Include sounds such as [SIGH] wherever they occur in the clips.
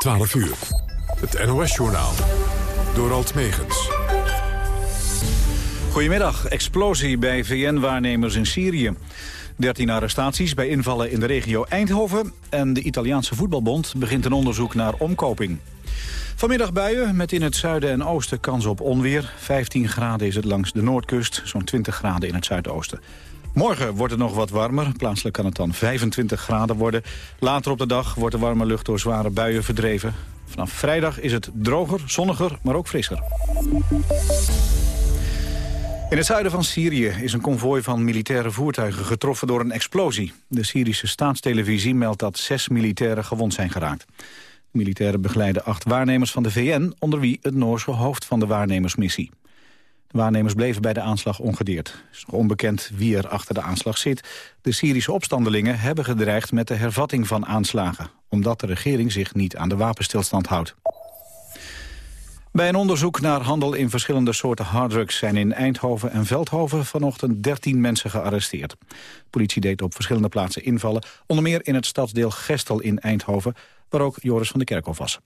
12 uur. Het NOS-journaal. Door Alt Megens. Goedemiddag. Explosie bij VN-waarnemers in Syrië. 13 arrestaties bij invallen in de regio Eindhoven. En de Italiaanse voetbalbond begint een onderzoek naar omkoping. Vanmiddag buien met in het zuiden en oosten kans op onweer. 15 graden is het langs de noordkust, zo'n 20 graden in het zuidoosten. Morgen wordt het nog wat warmer. Plaatselijk kan het dan 25 graden worden. Later op de dag wordt de warme lucht door zware buien verdreven. Vanaf vrijdag is het droger, zonniger, maar ook frisser. In het zuiden van Syrië is een konvooi van militaire voertuigen getroffen door een explosie. De Syrische staatstelevisie meldt dat zes militairen gewond zijn geraakt. Militairen begeleiden acht waarnemers van de VN... onder wie het Noorse hoofd van de waarnemersmissie. De waarnemers bleven bij de aanslag ongedeerd. Het is nog onbekend wie er achter de aanslag zit. De Syrische opstandelingen hebben gedreigd met de hervatting van aanslagen... omdat de regering zich niet aan de wapenstilstand houdt. Bij een onderzoek naar handel in verschillende soorten harddrugs... zijn in Eindhoven en Veldhoven vanochtend 13 mensen gearresteerd. De politie deed op verschillende plaatsen invallen... onder meer in het stadsdeel Gestel in Eindhoven... waar ook Joris van der Kerkhof was.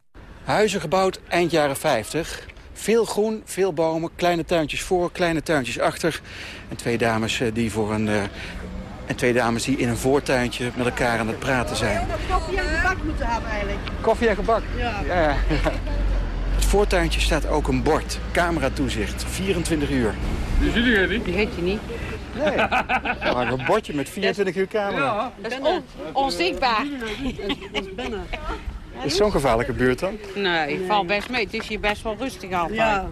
Huizen gebouwd eind jaren 50. Veel groen, veel bomen, kleine tuintjes voor, kleine tuintjes achter. En twee dames eh, die, voor een, uh, en twee dames die in een voortuintje met elkaar aan het praten zijn. Koffie en gebak moeten hebben eigenlijk. Koffie en gebak? Ja. ja, ja. [LAUGHS] Het voortuintje staat ook een bord. Camera toezicht, 24 uur. Die zie je niet? Die heet je niet. Nee, maar een bordje met 24 uur camera. Dat is on onzichtbaar. Dat is binnen. Is zo'n gevaarlijke buurt dan? Nee, ik val best mee. Het is hier best wel rustig altijd. Ja.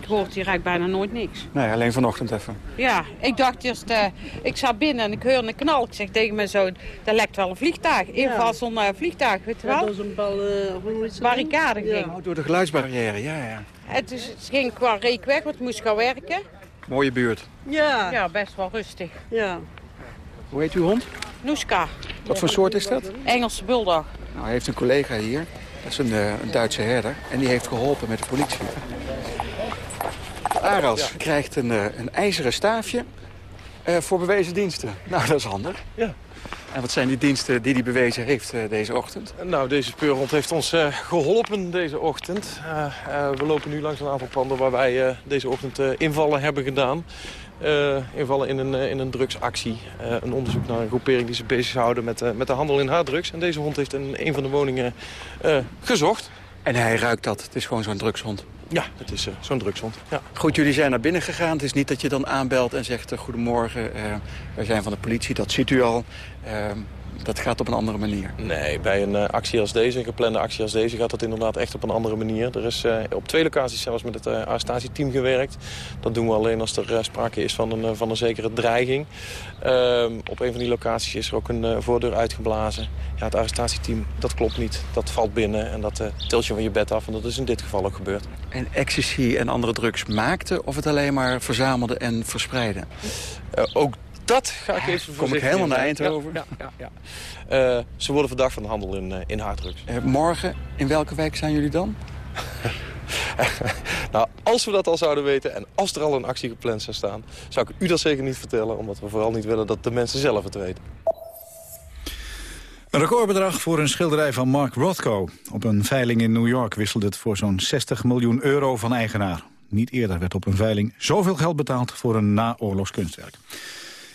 Ik hoort hier eigenlijk bijna nooit niks. Nee, alleen vanochtend even. Ja, ik dacht eerst, uh, ik zat binnen en ik hoorde een knal. Ik zeg tegen me zo, daar lekt wel een vliegtuig. Inval zo'n uh, vliegtuig, weet je wel? Ja, dat is een bal, uh, barricade ging. Oh, door de geluidsbarrière, ja, ja. En dus het ging qua reek weg, want ik moest gaan werken. Mooie buurt. Ja. Ja, best wel rustig. Ja. Hoe heet uw hond? Noeska. Wat voor soort is dat? Engelse bulldog. Nou, hij heeft een collega hier. Dat is een, een Duitse herder. En die heeft geholpen met de politie. Aras krijgt een, een ijzeren staafje uh, voor bewezen diensten. Nou, dat is handig. Ja. En wat zijn die diensten die hij bewezen heeft uh, deze ochtend? Nou, deze speurhond heeft ons uh, geholpen deze ochtend. we lopen nu langs een aantal panden waar wij deze ochtend invallen hebben gedaan. Invallen in een, in een drugsactie. een onderzoek naar een groepering die zich bezighouden met, met de handel in harddrugs. En deze hond heeft in een van de woningen gezocht. En hij ruikt dat. Het is gewoon zo'n drugshond. Ja, het is zo'n drugshond. Ja. Goed, jullie zijn naar binnen gegaan. Het is niet dat je dan aanbelt en zegt... Goedemorgen, wij zijn van de politie, dat ziet u al. Dat gaat op een andere manier. Nee, bij een actie als deze, een geplande actie als deze... gaat dat inderdaad echt op een andere manier. Er is op twee locaties zelfs met het arrestatieteam gewerkt. Dat doen we alleen als er sprake is van een, van een zekere dreiging. Ehm, op een van die locaties is er ook een voordeur uitgeblazen. Ja, het arrestatieteam, dat klopt niet. Dat valt binnen en dat tilt je van je bed af. En dat is in dit geval ook gebeurd. En ecstasy en andere drugs maakte of het alleen maar verzamelde en verspreidde? Uh, ook dat ga ik even Kom ik helemaal naar Eindhoven? Ja, ja, ja, ja. [LAUGHS] Uh, ze worden verdacht van de handel in, uh, in harddrugs. morgen, in welke wijk zijn jullie dan? [LAUGHS] nou, als we dat al zouden weten en als er al een actie gepland zou staan... zou ik u dat zeker niet vertellen, omdat we vooral niet willen dat de mensen zelf het weten. Een recordbedrag voor een schilderij van Mark Rothko. Op een veiling in New York wisselde het voor zo'n 60 miljoen euro van eigenaar. Niet eerder werd op een veiling zoveel geld betaald voor een naoorlogs kunstwerk.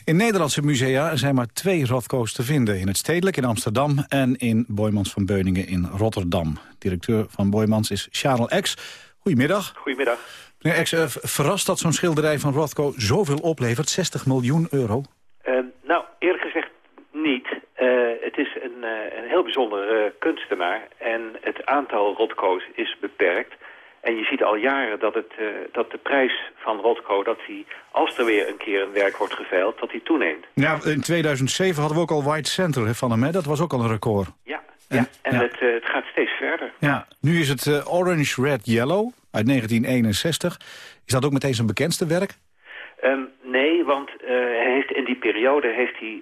In Nederlandse musea zijn maar twee Rothko's te vinden. In het Stedelijk in Amsterdam en in Boymans van Beuningen in Rotterdam. Directeur van Boymans is Charles Ex. Goedemiddag. Goedemiddag. Meneer Ex, uh, verrast dat zo'n schilderij van Rothko zoveel oplevert, 60 miljoen euro? Uh, nou, eerlijk gezegd niet. Uh, het is een, uh, een heel bijzondere kunstenaar en het aantal Rothko's is beperkt. En je ziet al jaren dat, het, uh, dat de prijs van Rothko, dat die, als er weer een keer een werk wordt geveild, dat die toeneemt. Ja, in 2007 hadden we ook al White Center van hem, hè? dat was ook al een record. Ja, en, ja, en ja. Het, uh, het, gaat steeds verder. Ja, nu is het uh, Orange, Red, Yellow uit 1961. Is dat ook meteen zijn bekendste werk? Um, nee, want hij heeft in die periode heeft hij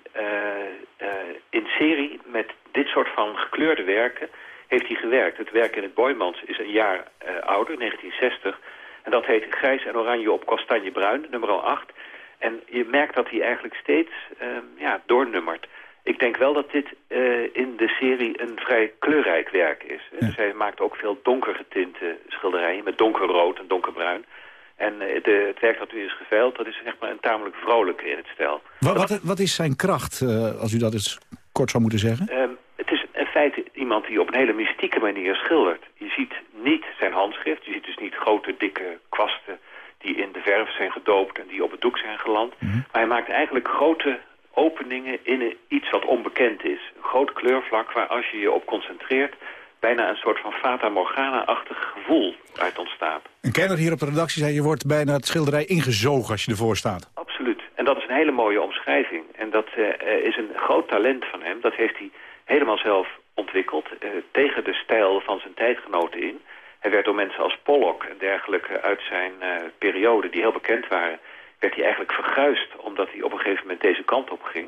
in serie met dit soort van gekleurde werken heeft hij gewerkt. Het werk in het Boymans is een jaar uh, ouder, 1960. En dat heet Grijs en Oranje op Kastanjebruin, nummer 8. En je merkt dat hij eigenlijk steeds uh, ja, doornummert. Ik denk wel dat dit in de serie een vrij kleurrijk werk is. Ja. Zij maakt ook veel donkergetinte schilderijen met donkerrood en donkerbruin. En de, het werk dat u is geveild, dat is zeg maar een tamelijk vrolijke in het stijl. Wat, wat, wat is zijn kracht, als u dat eens kort zou moeten zeggen? Ehm, het is in feite iemand die op een hele mystieke manier schildert. Je ziet niet zijn handschrift, je ziet dus niet grote dikke kwasten die in de verf zijn gedoopt en die op het doek zijn geland. Mhm. Maar hij maakt eigenlijk grote openingen in iets wat onbekend is. Een groot kleurvlak waar als je je op concentreert... bijna een soort van Fata Morgana-achtig gevoel uit ontstaat. Een kenner hier op de redactie zei... je wordt bijna het schilderij ingezogen als je ervoor staat. Absoluut. En dat is een hele mooie omschrijving. En dat uh, is een groot talent van hem. Dat heeft hij helemaal zelf ontwikkeld... Uh, tegen de stijl van zijn tijdgenoten in... Hij werd door mensen als Pollock en dergelijke uit zijn uh, periode, die heel bekend waren, werd hij eigenlijk verguisd omdat hij op een gegeven moment deze kant op ging.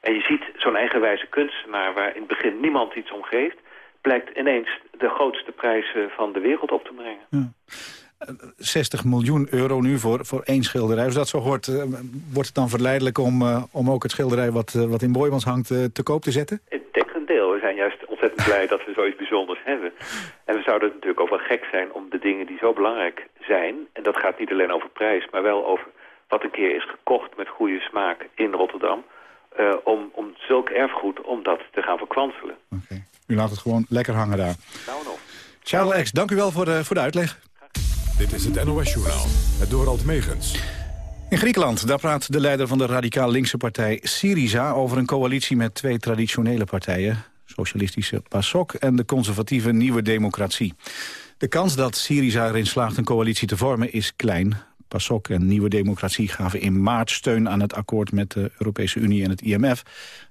En je ziet zo'n eigenwijze kunstenaar waar in het begin niemand iets om geeft, blijkt ineens de grootste prijzen van de wereld op te brengen. Ja. 60 miljoen euro nu voor, voor één schilderij. Als dat zo hoort, uh, wordt het dan verleidelijk om, uh, om ook het schilderij wat, uh, wat in Boymans hangt te koop te zetten? We zijn juist ontzettend blij dat we zoiets bijzonders hebben. En we zouden natuurlijk ook wel gek zijn om de dingen die zo belangrijk zijn... en dat gaat niet alleen over prijs, maar wel over wat een keer is gekocht met goede smaak in Rotterdam... om, om zulk erfgoed om dat te gaan verkwanselen. Oké, u laat het gewoon lekker hangen daar. Nou nog. Charles X, dank u wel voor de, voor de uitleg. Dit is het NOS-journaal, het Dorald Megens. In Griekenland, daar praat de leider van de radicaal linkse partij Syriza... over een coalitie met twee traditionele partijen. Socialistische PASOK en de conservatieve Nieuwe Democratie. De kans dat Syriza erin slaagt een coalitie te vormen is klein. PASOK en Nieuwe Democratie gaven in maart steun aan het akkoord met de Europese Unie en het IMF.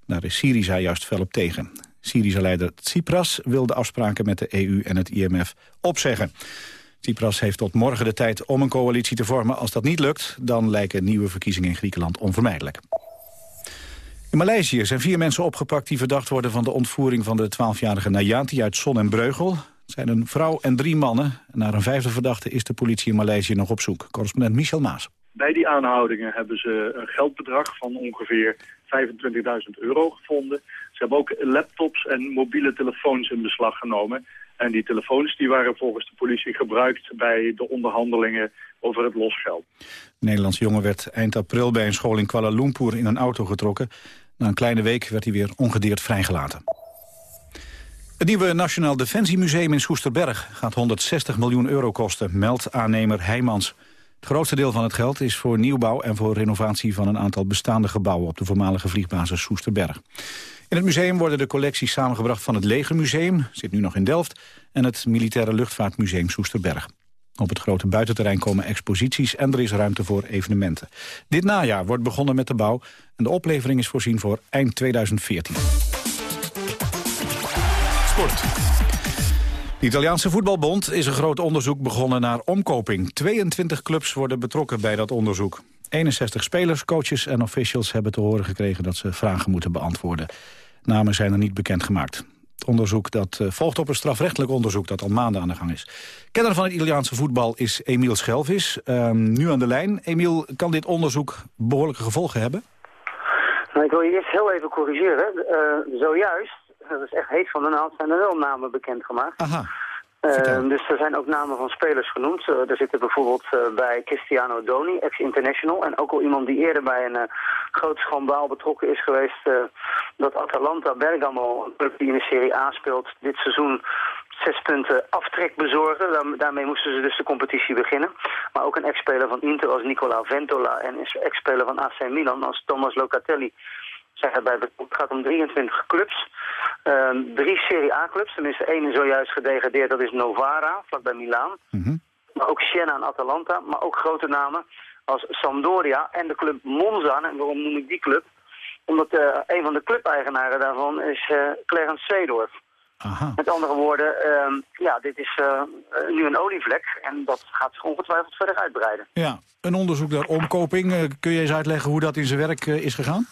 Daar is Syriza juist fel op tegen. Syriza-leider Tsipras wil de afspraken met de EU en het IMF opzeggen. Tsipras heeft tot morgen de tijd om een coalitie te vormen. Als dat niet lukt, dan lijken nieuwe verkiezingen in Griekenland onvermijdelijk. In Maleisië zijn vier mensen opgepakt die verdacht worden van de ontvoering van de 12-jarige Nayati uit Son en Breugel. Het zijn een vrouw en drie mannen. Naar een vijfde verdachte is de politie in Maleisië nog op zoek. Correspondent Michel Maas. Bij die aanhoudingen hebben ze een geldbedrag van ongeveer 25.000 euro gevonden. Hebben ook laptops en mobiele telefoons in beslag genomen. En die telefoons die waren volgens de politie gebruikt bij de onderhandelingen over het losgeld. De Nederlandse jongen werd eind april bij een school in Kuala Lumpur in een auto getrokken. Na een kleine week werd hij weer ongedeerd vrijgelaten. Het nieuwe Nationaal Defensiemuseum in Soesterberg gaat 160 miljoen euro kosten, meldt aannemer Heijmans. Het grootste deel van het geld is voor nieuwbouw en voor renovatie van een aantal bestaande gebouwen op de voormalige vliegbasis Soesterberg. In het museum worden de collecties samengebracht van het Legermuseum, zit nu nog in Delft, en het Militaire Luchtvaartmuseum Soesterberg. Op het grote buitenterrein komen exposities en er is ruimte voor evenementen. Dit najaar wordt begonnen met de bouw en de oplevering is voorzien voor eind 2014. Sport. De Italiaanse voetbalbond is een groot onderzoek begonnen naar omkoping. 22 clubs worden betrokken bij dat onderzoek. 61 spelers, coaches en officials hebben te horen gekregen dat ze vragen moeten beantwoorden. Namen zijn er niet bekendgemaakt. Het onderzoek dat uh, volgt op een strafrechtelijk onderzoek dat al maanden aan de gang is. Kenner van het Italiaanse voetbal is Emiel Schelvis. Uh, nu aan de lijn. Emiel, kan dit onderzoek behoorlijke gevolgen hebben? Nou, ik wil je eerst heel even corrigeren. Uh, zojuist, dat is echt heet van de naald, zijn er wel namen bekendgemaakt. Aha. Uh, dus er zijn ook namen van spelers genoemd. Uh, er zitten bijvoorbeeld uh, bij Cristiano Doni, ex-international. En ook al iemand die eerder bij een groot schandaal betrokken is geweest... dat Atalanta Bergamo, een club die in de Serie A speelt, dit seizoen zes punten aftrek bezorgen. Daar, daarmee moesten ze dus de competitie beginnen. Maar ook een ex-speler van Inter als Nicola Ventola... en een ex-speler van AC Milan als Thomas Locatelli zeggen bij, het gaat om 23 clubs. Um, drie Serie A-clubs, tenminste één is zojuist gedegradeerd, dat is Novara, vlakbij Milaan. Mm Maar ook Siena en Atalanta, maar ook grote namen als Sampdoria en de club Monza. En waarom noem ik die club? Omdat uh, een van de clubeigenaren daarvan is uh, Clarence Seedorf. Aha. Met andere woorden, uh, ja, dit is uh, nu een olievlek en dat gaat zich ongetwijfeld verder uitbreiden. Ja, een onderzoek naar omkoping. kun je eens uitleggen hoe dat in zijn werk is gegaan?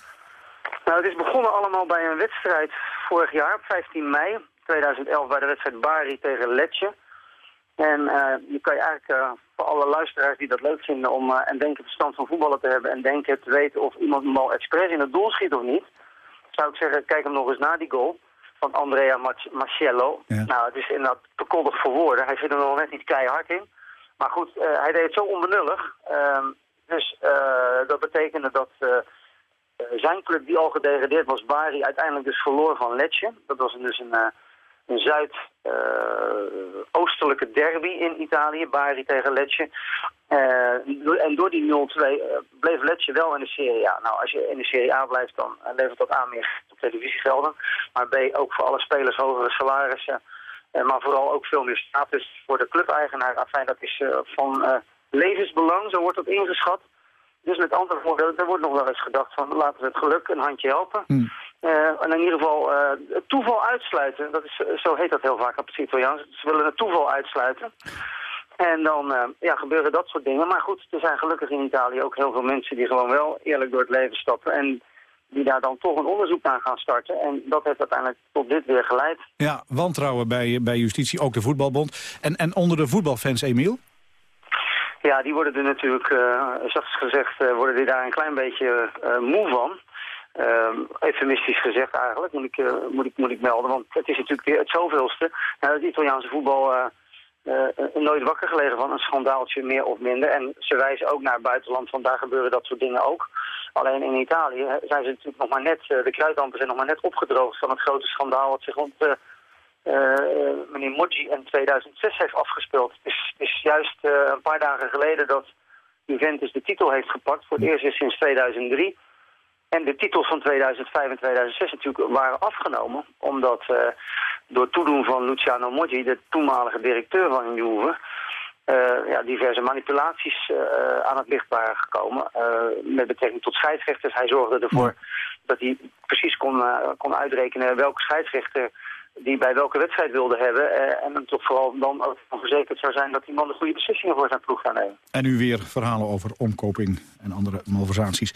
Nou, het is begonnen allemaal bij een wedstrijd vorig jaar, op 15 mei 2011, bij de wedstrijd Bari tegen Letje. En uh, je kan je eigenlijk uh, voor alle luisteraars die dat leuk vinden om uh, en denken verstand van voetballen te hebben en denken te weten of iemand een bal expres in het doel schiet of niet, zou ik zeggen, kijk hem nog eens na, die goal van Andrea Marcello. Nou, het is inderdaad bekondigd voor woorden. Hij zit er nog net niet keihard in. Maar goed, hij deed het zo onbenullig. Ehm, dus dat betekende dat zijn club die al gedegradeerd was, Bari, uiteindelijk dus verloor van Lecce. Dat was dus een een zuidoostelijke uh, derby in Italië, Bari tegen Lecce. En door die 0-2 uh, bleef Lecce wel in de Serie A. Nou, als je in de Serie A blijft, dan levert dat aan meer op televisiegelden. Maar B, ook voor alle spelers hogere salarissen. Maar vooral ook veel meer status voor de clubeigenaar. Enfin, dat is van levensbelang, zo wordt dat ingeschat. Dus met andere woorden, er wordt nog wel eens gedacht van laten we het geluk een handje helpen. Hmm. Uh, en in ieder geval uh, het toeval uitsluiten. Dat is, zo heet dat heel vaak op het Italiaans. Ze willen het toeval uitsluiten. En dan uh, ja, gebeuren dat soort dingen. Maar goed, er zijn gelukkig in Italië ook heel veel mensen die gewoon wel eerlijk door het leven stappen. En die daar dan toch een onderzoek naar gaan starten. En dat heeft uiteindelijk tot dit weer geleid. Ja, wantrouwen bij, bij justitie, ook de voetbalbond. En, en onder de voetbalfans, Emiel? Ja, die worden er natuurlijk, uh, zachtst gezegd, uh, worden die daar een klein beetje uh, moe van. Eufemistisch gezegd eigenlijk, moet ik, moet, ik, moet ik melden. Want het is natuurlijk het zoveelste. Nou, het Italiaanse voetbal uh, nooit wakker gelegen van. Een schandaaltje meer of minder. En ze wijzen ook naar het buitenland, want daar gebeuren dat soort dingen ook. Alleen in Italië zijn ze natuurlijk nog maar net, de kruidampen zijn nog maar net opgedroogd van het grote schandaal wat zich rond meneer Moggi in 2006 heeft afgespeeld. Het is, is juist een paar dagen geleden dat Juventus de titel heeft gepakt. Voor het eerst sinds 2003. En de titels van 2005 en 2006 natuurlijk waren afgenomen. Omdat uh, door toedoen van Luciano Moggi, de toenmalige directeur van Juve... Uh, ja, diverse manipulaties uh, aan het licht waren gekomen. met betrekking tot scheidsrechters. Hij zorgde ervoor dat hij precies kon, kon uitrekenen welke scheidsrechter die bij welke wedstrijd wilde hebben. Uh, en toch vooral dan ook van verzekerd zou zijn dat die man de goede beslissingen voor zijn ploeg gaat nemen. En nu weer verhalen over omkoping en andere malversaties.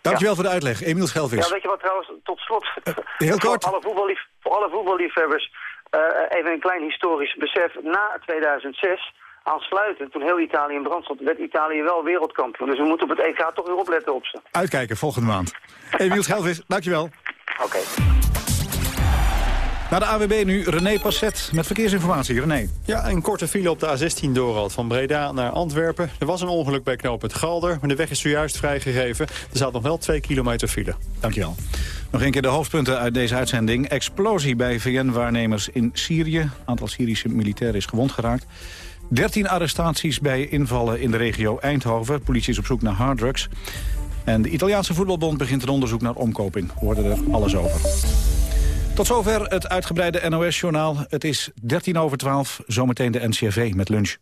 Dankjewel voor de uitleg. Emiel Schelvis. Ja, weet je wat trouwens, tot slot. Uh, heel kort. Voor alle, voetballief, voor alle voetballiefhebbers uh, even een klein historisch besef. Na 2006 aansluitend, toen heel Italië in brand stond, werd Italië wel wereldkampioen. Dus we moeten op het EK toch weer opletten op ze. Uitkijken, volgende maand. Emiel Schelvis, dankjewel. Oké. Naar de AWB nu, René Passet met verkeersinformatie. René. Ja, een korte file op de A16 doorrad van Breda naar Antwerpen. Er was een ongeluk bij knooppunt Galder, maar de weg is zojuist vrijgegeven. Er zat nog wel twee kilometer file. Dankjewel. Nog een keer de hoofdpunten uit deze uitzending. Explosie bij VN-waarnemers in Syrië. aantal Syrische militairen is gewond geraakt. 13 arrestaties bij invallen in de regio Eindhoven. Politie is op zoek naar harddrugs. En de Italiaanse voetbalbond begint een onderzoek naar omkoping. We hoorden er alles over. Tot zover het uitgebreide NOS-journaal. Het is 13 over 12, zometeen de NCRV met lunch.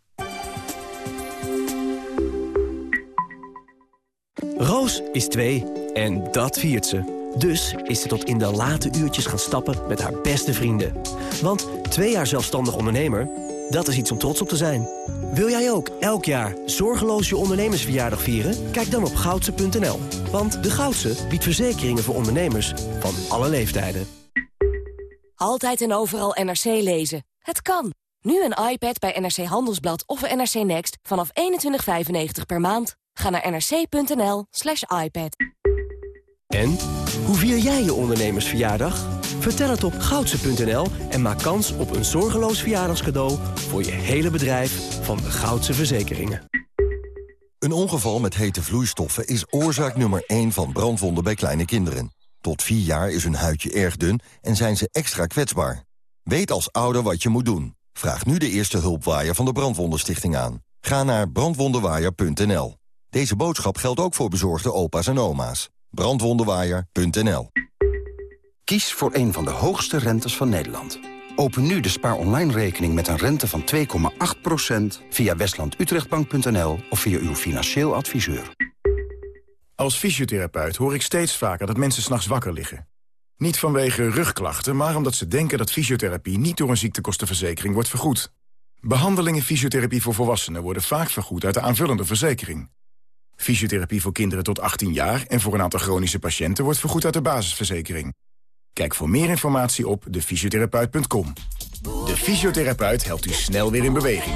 Roos is twee en dat viert ze. Dus is ze tot in de late uurtjes gaan stappen met haar beste vrienden. Want twee jaar zelfstandig ondernemer, dat is iets om trots op te zijn. Wil jij ook elk jaar zorgeloos je ondernemersverjaardag vieren? Kijk dan op goudse.nl. Want de Goudse biedt verzekeringen voor ondernemers van alle leeftijden. Altijd en overal NRC lezen. Het kan. Nu een iPad bij NRC Handelsblad of NRC Next vanaf 21,95 per maand. Ga naar nrc.nl slash iPad. En? Hoe vier jij je ondernemersverjaardag? Vertel het op goudse.nl en maak kans op een zorgeloos verjaardagscadeau... voor je hele bedrijf van de Goudse Verzekeringen. Een ongeval met hete vloeistoffen is oorzaak nummer 1 van brandwonden bij kleine kinderen. Tot 4 jaar is hun huidje erg dun en zijn ze extra kwetsbaar. Weet als ouder wat je moet doen. Vraag nu de eerste hulpwaaier van de Brandwondenstichting aan. Ga naar brandwondenwaaier.nl. Deze boodschap geldt ook voor bezorgde opa's en oma's. Brandwondenwaaier.nl Kies voor een van de hoogste rentes van Nederland. Open nu de spaar online rekening met een rente van 2,8% via westlandutrechtbank.nl of via uw financieel adviseur. Als fysiotherapeut hoor ik steeds vaker dat mensen s'nachts wakker liggen. Niet vanwege rugklachten, maar omdat ze denken dat fysiotherapie niet door een ziektekostenverzekering wordt vergoed. Behandelingen fysiotherapie voor volwassenen worden vaak vergoed uit de aanvullende verzekering. Fysiotherapie voor kinderen tot 18 jaar en voor een aantal chronische patiënten wordt vergoed uit de basisverzekering. Kijk voor meer informatie op defysiotherapeut.com. De fysiotherapeut helpt u snel weer in beweging.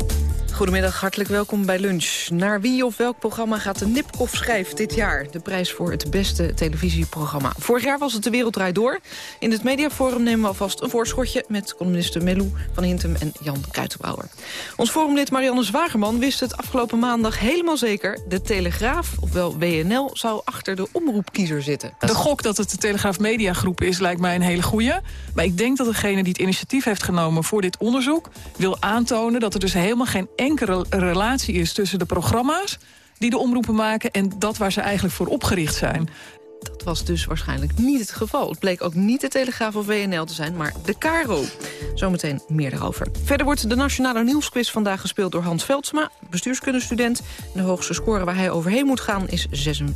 Goedemiddag, hartelijk welkom bij Lunch. Naar wie of welk programma gaat de Nipkoff schrijf dit jaar? De prijs voor het beste televisieprogramma. Vorig jaar was het De Wereld Draait Door. In het Mediaforum nemen we alvast een voorschotje... met columnisten Melou van Hintem en Jan Kuitenbouwer. Ons forumlid Marianne Zwagerman wist het afgelopen maandag helemaal zeker. De Telegraaf, ofwel WNL, zou achter de omroepkiezer zitten. De gok dat het de Telegraaf Mediagroep is, lijkt mij een hele goeie. Maar ik denk dat degene die het initiatief heeft genomen voor dit onderzoek... wil aantonen dat er dus helemaal geen enkele relatie is tussen de programma's die de omroepen maken... en dat waar ze eigenlijk voor opgericht zijn. Dat was dus waarschijnlijk niet het geval. Het bleek ook niet de Telegraaf of WNL te zijn, maar de Caro. Zometeen meer daarover. Verder wordt de Nationale Nieuwsquiz vandaag gespeeld door Hans Veldsma... bestuurskundestudent. De hoogste score waar hij overheen moet gaan is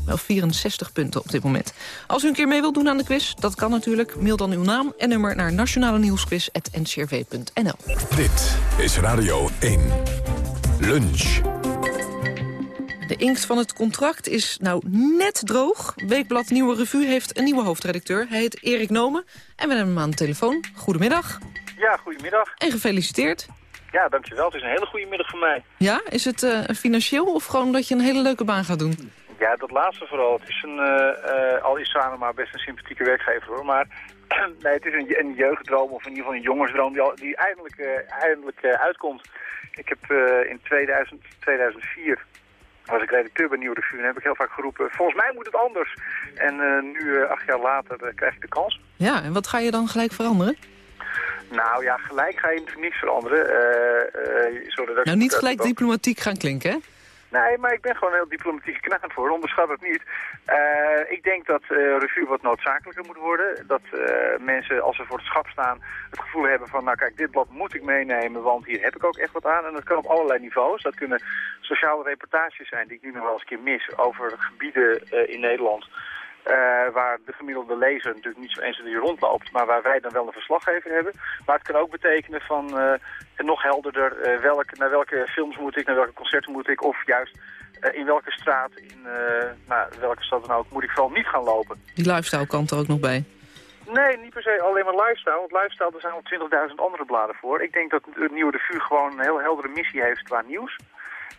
64 punten op dit moment. Als u een keer mee wilt doen aan de quiz, dat kan natuurlijk. Mail dan uw naam en nummer naar nationale nieuwsquiz.ncrv.nl. Dit is Radio 1. Lunch. De inkt van het contract is nou net droog. Weekblad Nieuwe Revue heeft een nieuwe hoofdredacteur. Hij heet Erik Nomen en we hebben hem aan de telefoon. Goedemiddag. Ja, goedemiddag. En gefeliciteerd. Ja, dankjewel. Het is een hele goede middag voor mij. Ja, is het uh, financieel of gewoon dat je een hele leuke baan gaat doen? Ja, dat laatste vooral. Het is een, uh, uh, al is samen maar best een sympathieke werkgever hoor. Maar [CLEARS THROAT] nee, het is een, een jeugddroom of in ieder geval een jongensdroom die, al, die eindelijk, eindelijk uitkomt. Ik heb in 2000, 2004 was ik redacteur bij Nieuwe Revue en heb ik heel vaak geroepen... volgens mij moet het anders. En uh, nu, uh, acht jaar later, krijg ik de kans. Ja, en wat ga je dan gelijk veranderen? Nou ja, gelijk ga je natuurlijk niets veranderen. zodat nou, niet gelijk diplomatiek gaan klinken, hè? Nee, maar ik ben gewoon een heel diplomatieke knaap voor. Onderschat het niet. Uh, ik denk dat uh, revue wat noodzakelijker moet worden. Dat uh, mensen, als ze voor het schap staan, het gevoel hebben van... nou kijk, dit blad moet ik meenemen, want hier heb ik ook echt wat aan. En dat kan op allerlei niveaus. Dat kunnen sociale reportages zijn die ik nu nog wel eens een keer mis... over gebieden in Nederland uh, waar de gemiddelde lezer natuurlijk niet zo eens die rondloopt, maar waar wij dan wel een verslaggever hebben. Maar het kan ook betekenen van uh, nog helderder uh, welk, naar welke films moet ik, naar welke concerten moet ik, of juist in welke straat, in nou, welke stad dan ook, moet ik vooral niet gaan lopen. Die lifestyle kant er ook nog bij. Nee, niet per se alleen maar lifestyle. Want lifestyle, daar zijn al 20.000 andere bladen voor. Ik denk dat het nieuwe de vuur gewoon een heel heldere missie heeft qua nieuws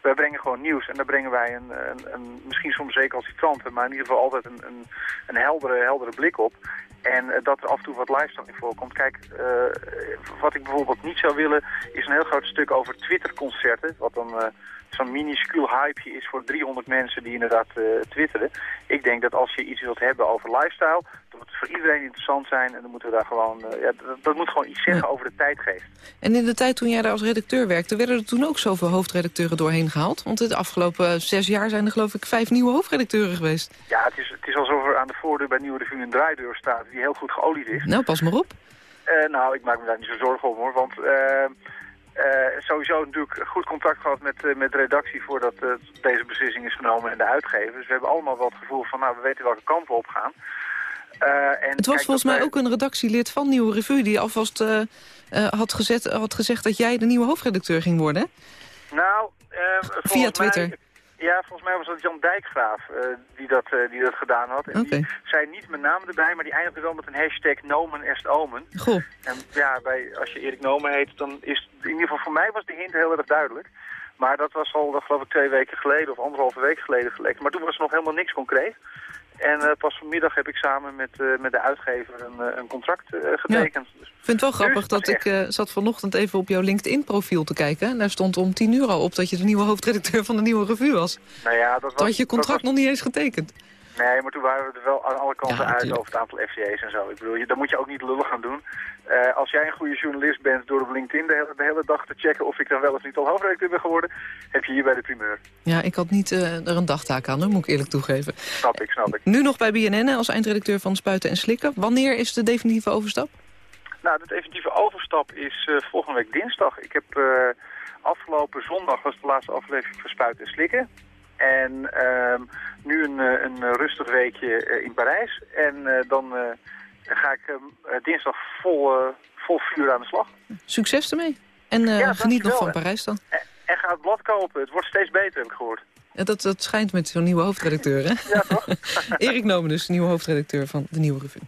wij brengen gewoon nieuws en daar brengen wij een, een, misschien soms zeker als kranten, maar in ieder geval altijd een, een, een heldere, heldere blik op. En uh, dat er af en toe wat lifestyle in voorkomt. Kijk, uh, wat ik bijvoorbeeld niet zou willen, is een heel groot stuk over Twitter-concerten. Wat dan uh, zo'n minuscuul hypeje is voor 300 mensen die inderdaad twitteren. Ik denk dat als je iets wilt hebben over lifestyle, dat moet het voor iedereen interessant zijn. En dan moeten we daar gewoon, ja, dat, dat, moet gewoon iets zeggen over de tijdgeest. En in de tijd toen jij daar als redacteur werkte, werden er toen ook zoveel hoofdredacteuren doorheen gehaald? Want de afgelopen zes jaar zijn er geloof ik vijf nieuwe hoofdredacteuren geweest. Ja, het is, het is alsof er aan de voordeur bij Nieuwe Revue een draaideur staat die heel goed geolied is. Nou, pas maar op. Uh, nou, ik maak me daar niet zo zorgen om hoor, want uh, uh, sowieso natuurlijk goed contact gehad met, met de redactie voordat deze beslissing is genomen en de uitgevers. We hebben allemaal wel het gevoel van, nou, we weten welke kant we op gaan. en het was volgens mij ook een redactielid van Nieuwe Revue die alvast had, gezet, had gezegd dat jij de nieuwe hoofdredacteur ging worden. Nou, Via Twitter. Mij, ja, volgens mij was dat Jan Dijkgraaf uh, die, dat, uh, die dat gedaan had. En okay. die zei niet mijn naam erbij, maar die eindigde wel met een hashtag Nomen est Omen. Goh. En ja, bij, als je Erik Nomen heet, dan is in ieder geval voor mij was de hint heel erg duidelijk. Maar dat was al, dat geloof ik, twee weken geleden of anderhalve week geleden gelekt. Maar toen was er nog helemaal niks concreet. En uh, pas vanmiddag heb ik samen met, uh, met de uitgever een, een contract getekend. Ja. Ik vind het wel grappig dat ik zat vanochtend even op jouw LinkedIn-profiel te kijken. En daar stond om 10 uur al op dat je de nieuwe hoofdredacteur van de Nieuwe Revue was. Nou ja, dat was... Toen had je contract was... nog niet eens getekend. Nee, maar toen waren we er wel aan alle kanten Ja, uit over het aantal FCA's en zo. Ik bedoel, je, dan moet je ook niet lullig gaan doen. Eh, als jij een goede journalist bent door op LinkedIn de hele, de hele dag te checken of ik dan wel of niet al hoofdredacteur ben geworden, heb je hier bij de primeur. Ja, ik had niet eh, er een dagtaak aan, hoor, moet ik eerlijk toegeven. Snap ik, snap ik. Nu nog bij BNN als eindredacteur van Spuiten en Slikken. Wanneer is de definitieve overstap? Nou, de definitieve overstap is eh, volgende week dinsdag. Ik heb eh, afgelopen zondag was de laatste aflevering van Spuiten en Slikken. En ehm, nu een, een rustig weekje in Parijs. En dan ga ik ehm, dinsdag vol, vol vuur aan de slag. Succes ermee. En geniet nog van Parijs dan. En, en ga het blad kopen. Het wordt steeds beter, heb ik gehoord. Ja, dat, dat schijnt met zo'n nieuwe hoofdredacteur, hè? Ja, toch? [LAUGHS] Erik Nomen dus, nieuwe hoofdredacteur van de Nieuwe Revue.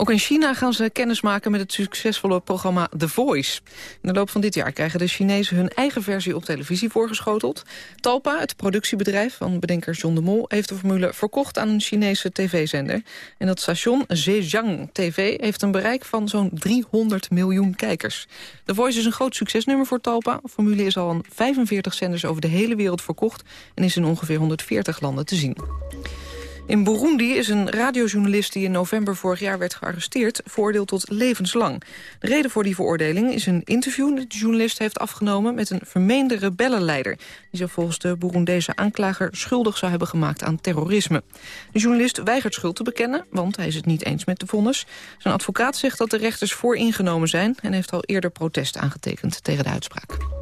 Ook in China gaan ze kennismaken met het succesvolle programma The Voice. In de loop van dit jaar krijgen de Chinezen hun eigen versie op televisie voorgeschoteld. Talpa, het productiebedrijf van bedenker John de Mol... heeft de formule verkocht aan een Chinese tv-zender. En dat station Zhejiang TV heeft een bereik van zo'n 300 miljoen kijkers. The Voice is een groot succesnummer voor Talpa. De formule is al aan 45 zenders over de hele wereld verkocht... en is in ongeveer 140 landen te zien. In Burundi is een radiojournalist die in november vorig jaar werd gearresteerd... veroordeeld tot levenslang. De reden voor die veroordeling is een interview dat de journalist heeft afgenomen... met een vermeende rebellenleider... die zich volgens de Burundese aanklager schuldig zou hebben gemaakt aan terrorisme. De journalist weigert schuld te bekennen, want hij is het niet eens met de vonnis. Zijn advocaat zegt dat de rechters vooringenomen zijn... en heeft al eerder protest aangetekend tegen de uitspraak.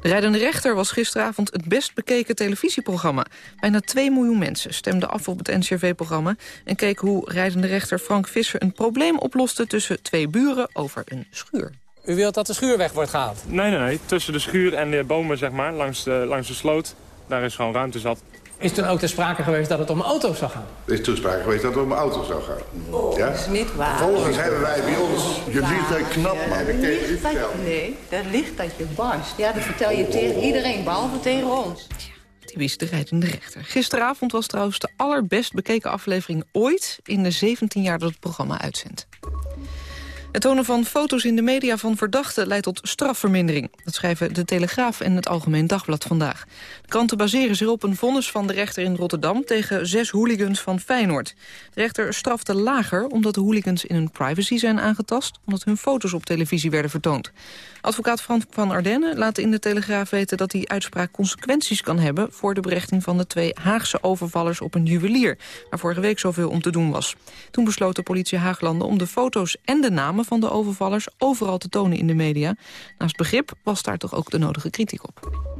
De Rijdende Rechter was gisteravond het best bekeken televisieprogramma. Bijna 2 miljoen mensen stemden af op het NCRV-programma... en keken hoe Rijdende Rechter Frank Visser een probleem oploste... tussen twee buren over een schuur. U wilt dat de schuur weg wordt gehaald? Nee, nee, nee. Tussen de schuur en de bomen, zeg maar, langs de, langs de sloot... daar is gewoon ruimte zat. Is toen ook ter sprake geweest dat het om auto's zou gaan? Er is toen sprake geweest dat het om auto's zou gaan. Oh, ja? dat is niet waar. Volgens hebben wij bij ons... Je liegt dat knap, man. Dat ligt dat, nee, dat ligt dat je barst. Ja, dat vertel je tegen iedereen, behalve tegen ons. Die wist de rijdende rechter. Gisteravond was trouwens de allerbest bekeken aflevering ooit... in de 17 jaar dat het programma uitzendt. Het tonen van foto's in de media van verdachten leidt tot strafvermindering. Dat schrijven De Telegraaf en het Algemeen Dagblad vandaag. Kranten baseren zich op een vonnis van de rechter in Rotterdam... tegen zes hooligans van Feyenoord. De rechter strafte lager omdat de hooligans in hun privacy zijn aangetast... omdat hun foto's op televisie werden vertoond. Advocaat Frank van Ardenne laat in De Telegraaf weten... dat die uitspraak consequenties kan hebben... voor de berechting van de twee Haagse overvallers op een juwelier... waar vorige week zoveel om te doen was. Toen besloot de politie Haaglanden om de foto's en de namen van de overvallers overal te tonen in de media. Naast begrip was daar toch ook de nodige kritiek op.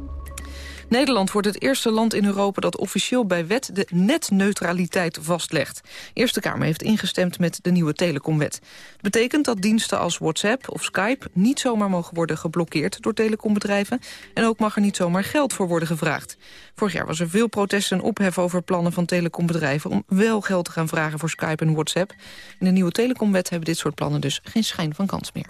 Nederland wordt het eerste land in Europa dat officieel bij wet de netneutraliteit vastlegt. De Eerste Kamer heeft ingestemd met de nieuwe telecomwet. Het betekent dat diensten als WhatsApp of Skype niet zomaar mogen worden geblokkeerd door telecombedrijven. En ook mag er niet zomaar geld voor worden gevraagd. Vorig jaar was er veel protest en ophef over plannen van telecombedrijven om wel geld te gaan vragen voor Skype en WhatsApp. In de nieuwe telecomwet hebben dit soort plannen dus geen schijn van kans meer.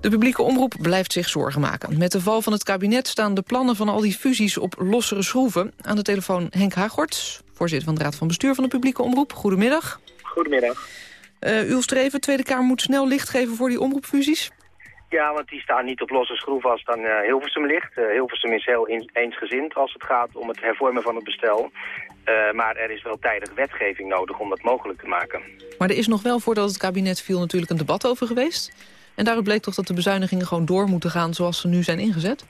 De publieke omroep blijft zich zorgen maken. Met de val van het kabinet staan de plannen van al die fusies op lossere schroeven. Aan de telefoon Henk Hagort, voorzitter van de Raad van Bestuur van de publieke omroep. Goedemiddag. Goedemiddag. Uh, uw streven, Tweede Kamer moet snel licht geven voor die omroepfusies? Ja, want die staan niet op losse schroeven als dan uh, Hilversum ligt. Uh, Hilversum is heel eensgezind als het gaat om het hervormen van het bestel. Uh, maar er is wel tijdig wetgeving nodig om dat mogelijk te maken. Maar er is nog wel, voordat het kabinet viel, natuurlijk een debat over geweest? En daaruit bleek toch dat de bezuinigingen gewoon door moeten gaan zoals ze nu zijn ingezet?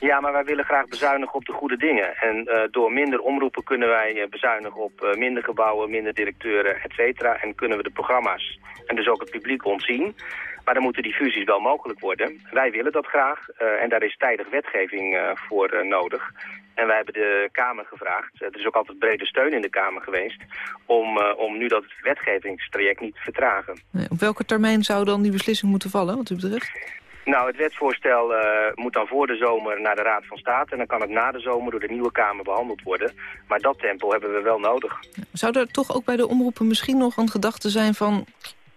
Ja, maar wij willen graag bezuinigen op de goede dingen. En uh, door minder omroepen kunnen wij uh, bezuinigen op uh, minder gebouwen, minder directeuren, et cetera. En kunnen we de programma's en dus ook het publiek ontzien. Maar dan moeten die fusies wel mogelijk worden. Wij willen dat graag en daar is tijdig wetgeving voor nodig. En wij hebben de Kamer gevraagd, er is ook altijd brede steun in de Kamer geweest... om, om nu dat wetgevingstraject niet te vertragen. Nee, op welke termijn zou dan die beslissing moeten vallen, wat u betreft? Nou, het wetsvoorstel uh, moet dan voor de zomer naar de Raad van State... en dan kan het na de zomer door de nieuwe Kamer behandeld worden. Maar dat tempo hebben we wel nodig. Zou er toch ook bij de omroepen misschien nog een gedachte zijn van...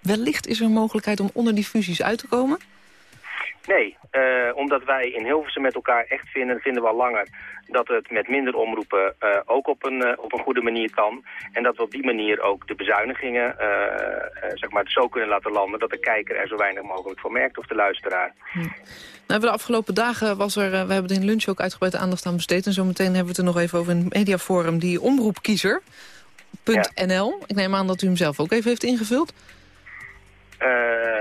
wellicht is er een mogelijkheid om onder die fusies uit te komen? Nee, uh, omdat wij in Hilversum met elkaar echt vinden, vinden we al langer dat het met minder omroepen uh, ook op een, uh, op een goede manier kan. En dat we op die manier ook de bezuinigingen zeg maar zo kunnen laten landen... dat de kijker er zo weinig mogelijk voor merkt of de luisteraar. Hm. Nou, de afgelopen dagen was er, we hebben er in lunch ook uitgebreid aandacht aan besteed... en zometeen hebben we het er nog even over in het mediaforum, die omroepkiezer.nl. Ja. Ik neem aan dat u hem zelf ook even heeft ingevuld.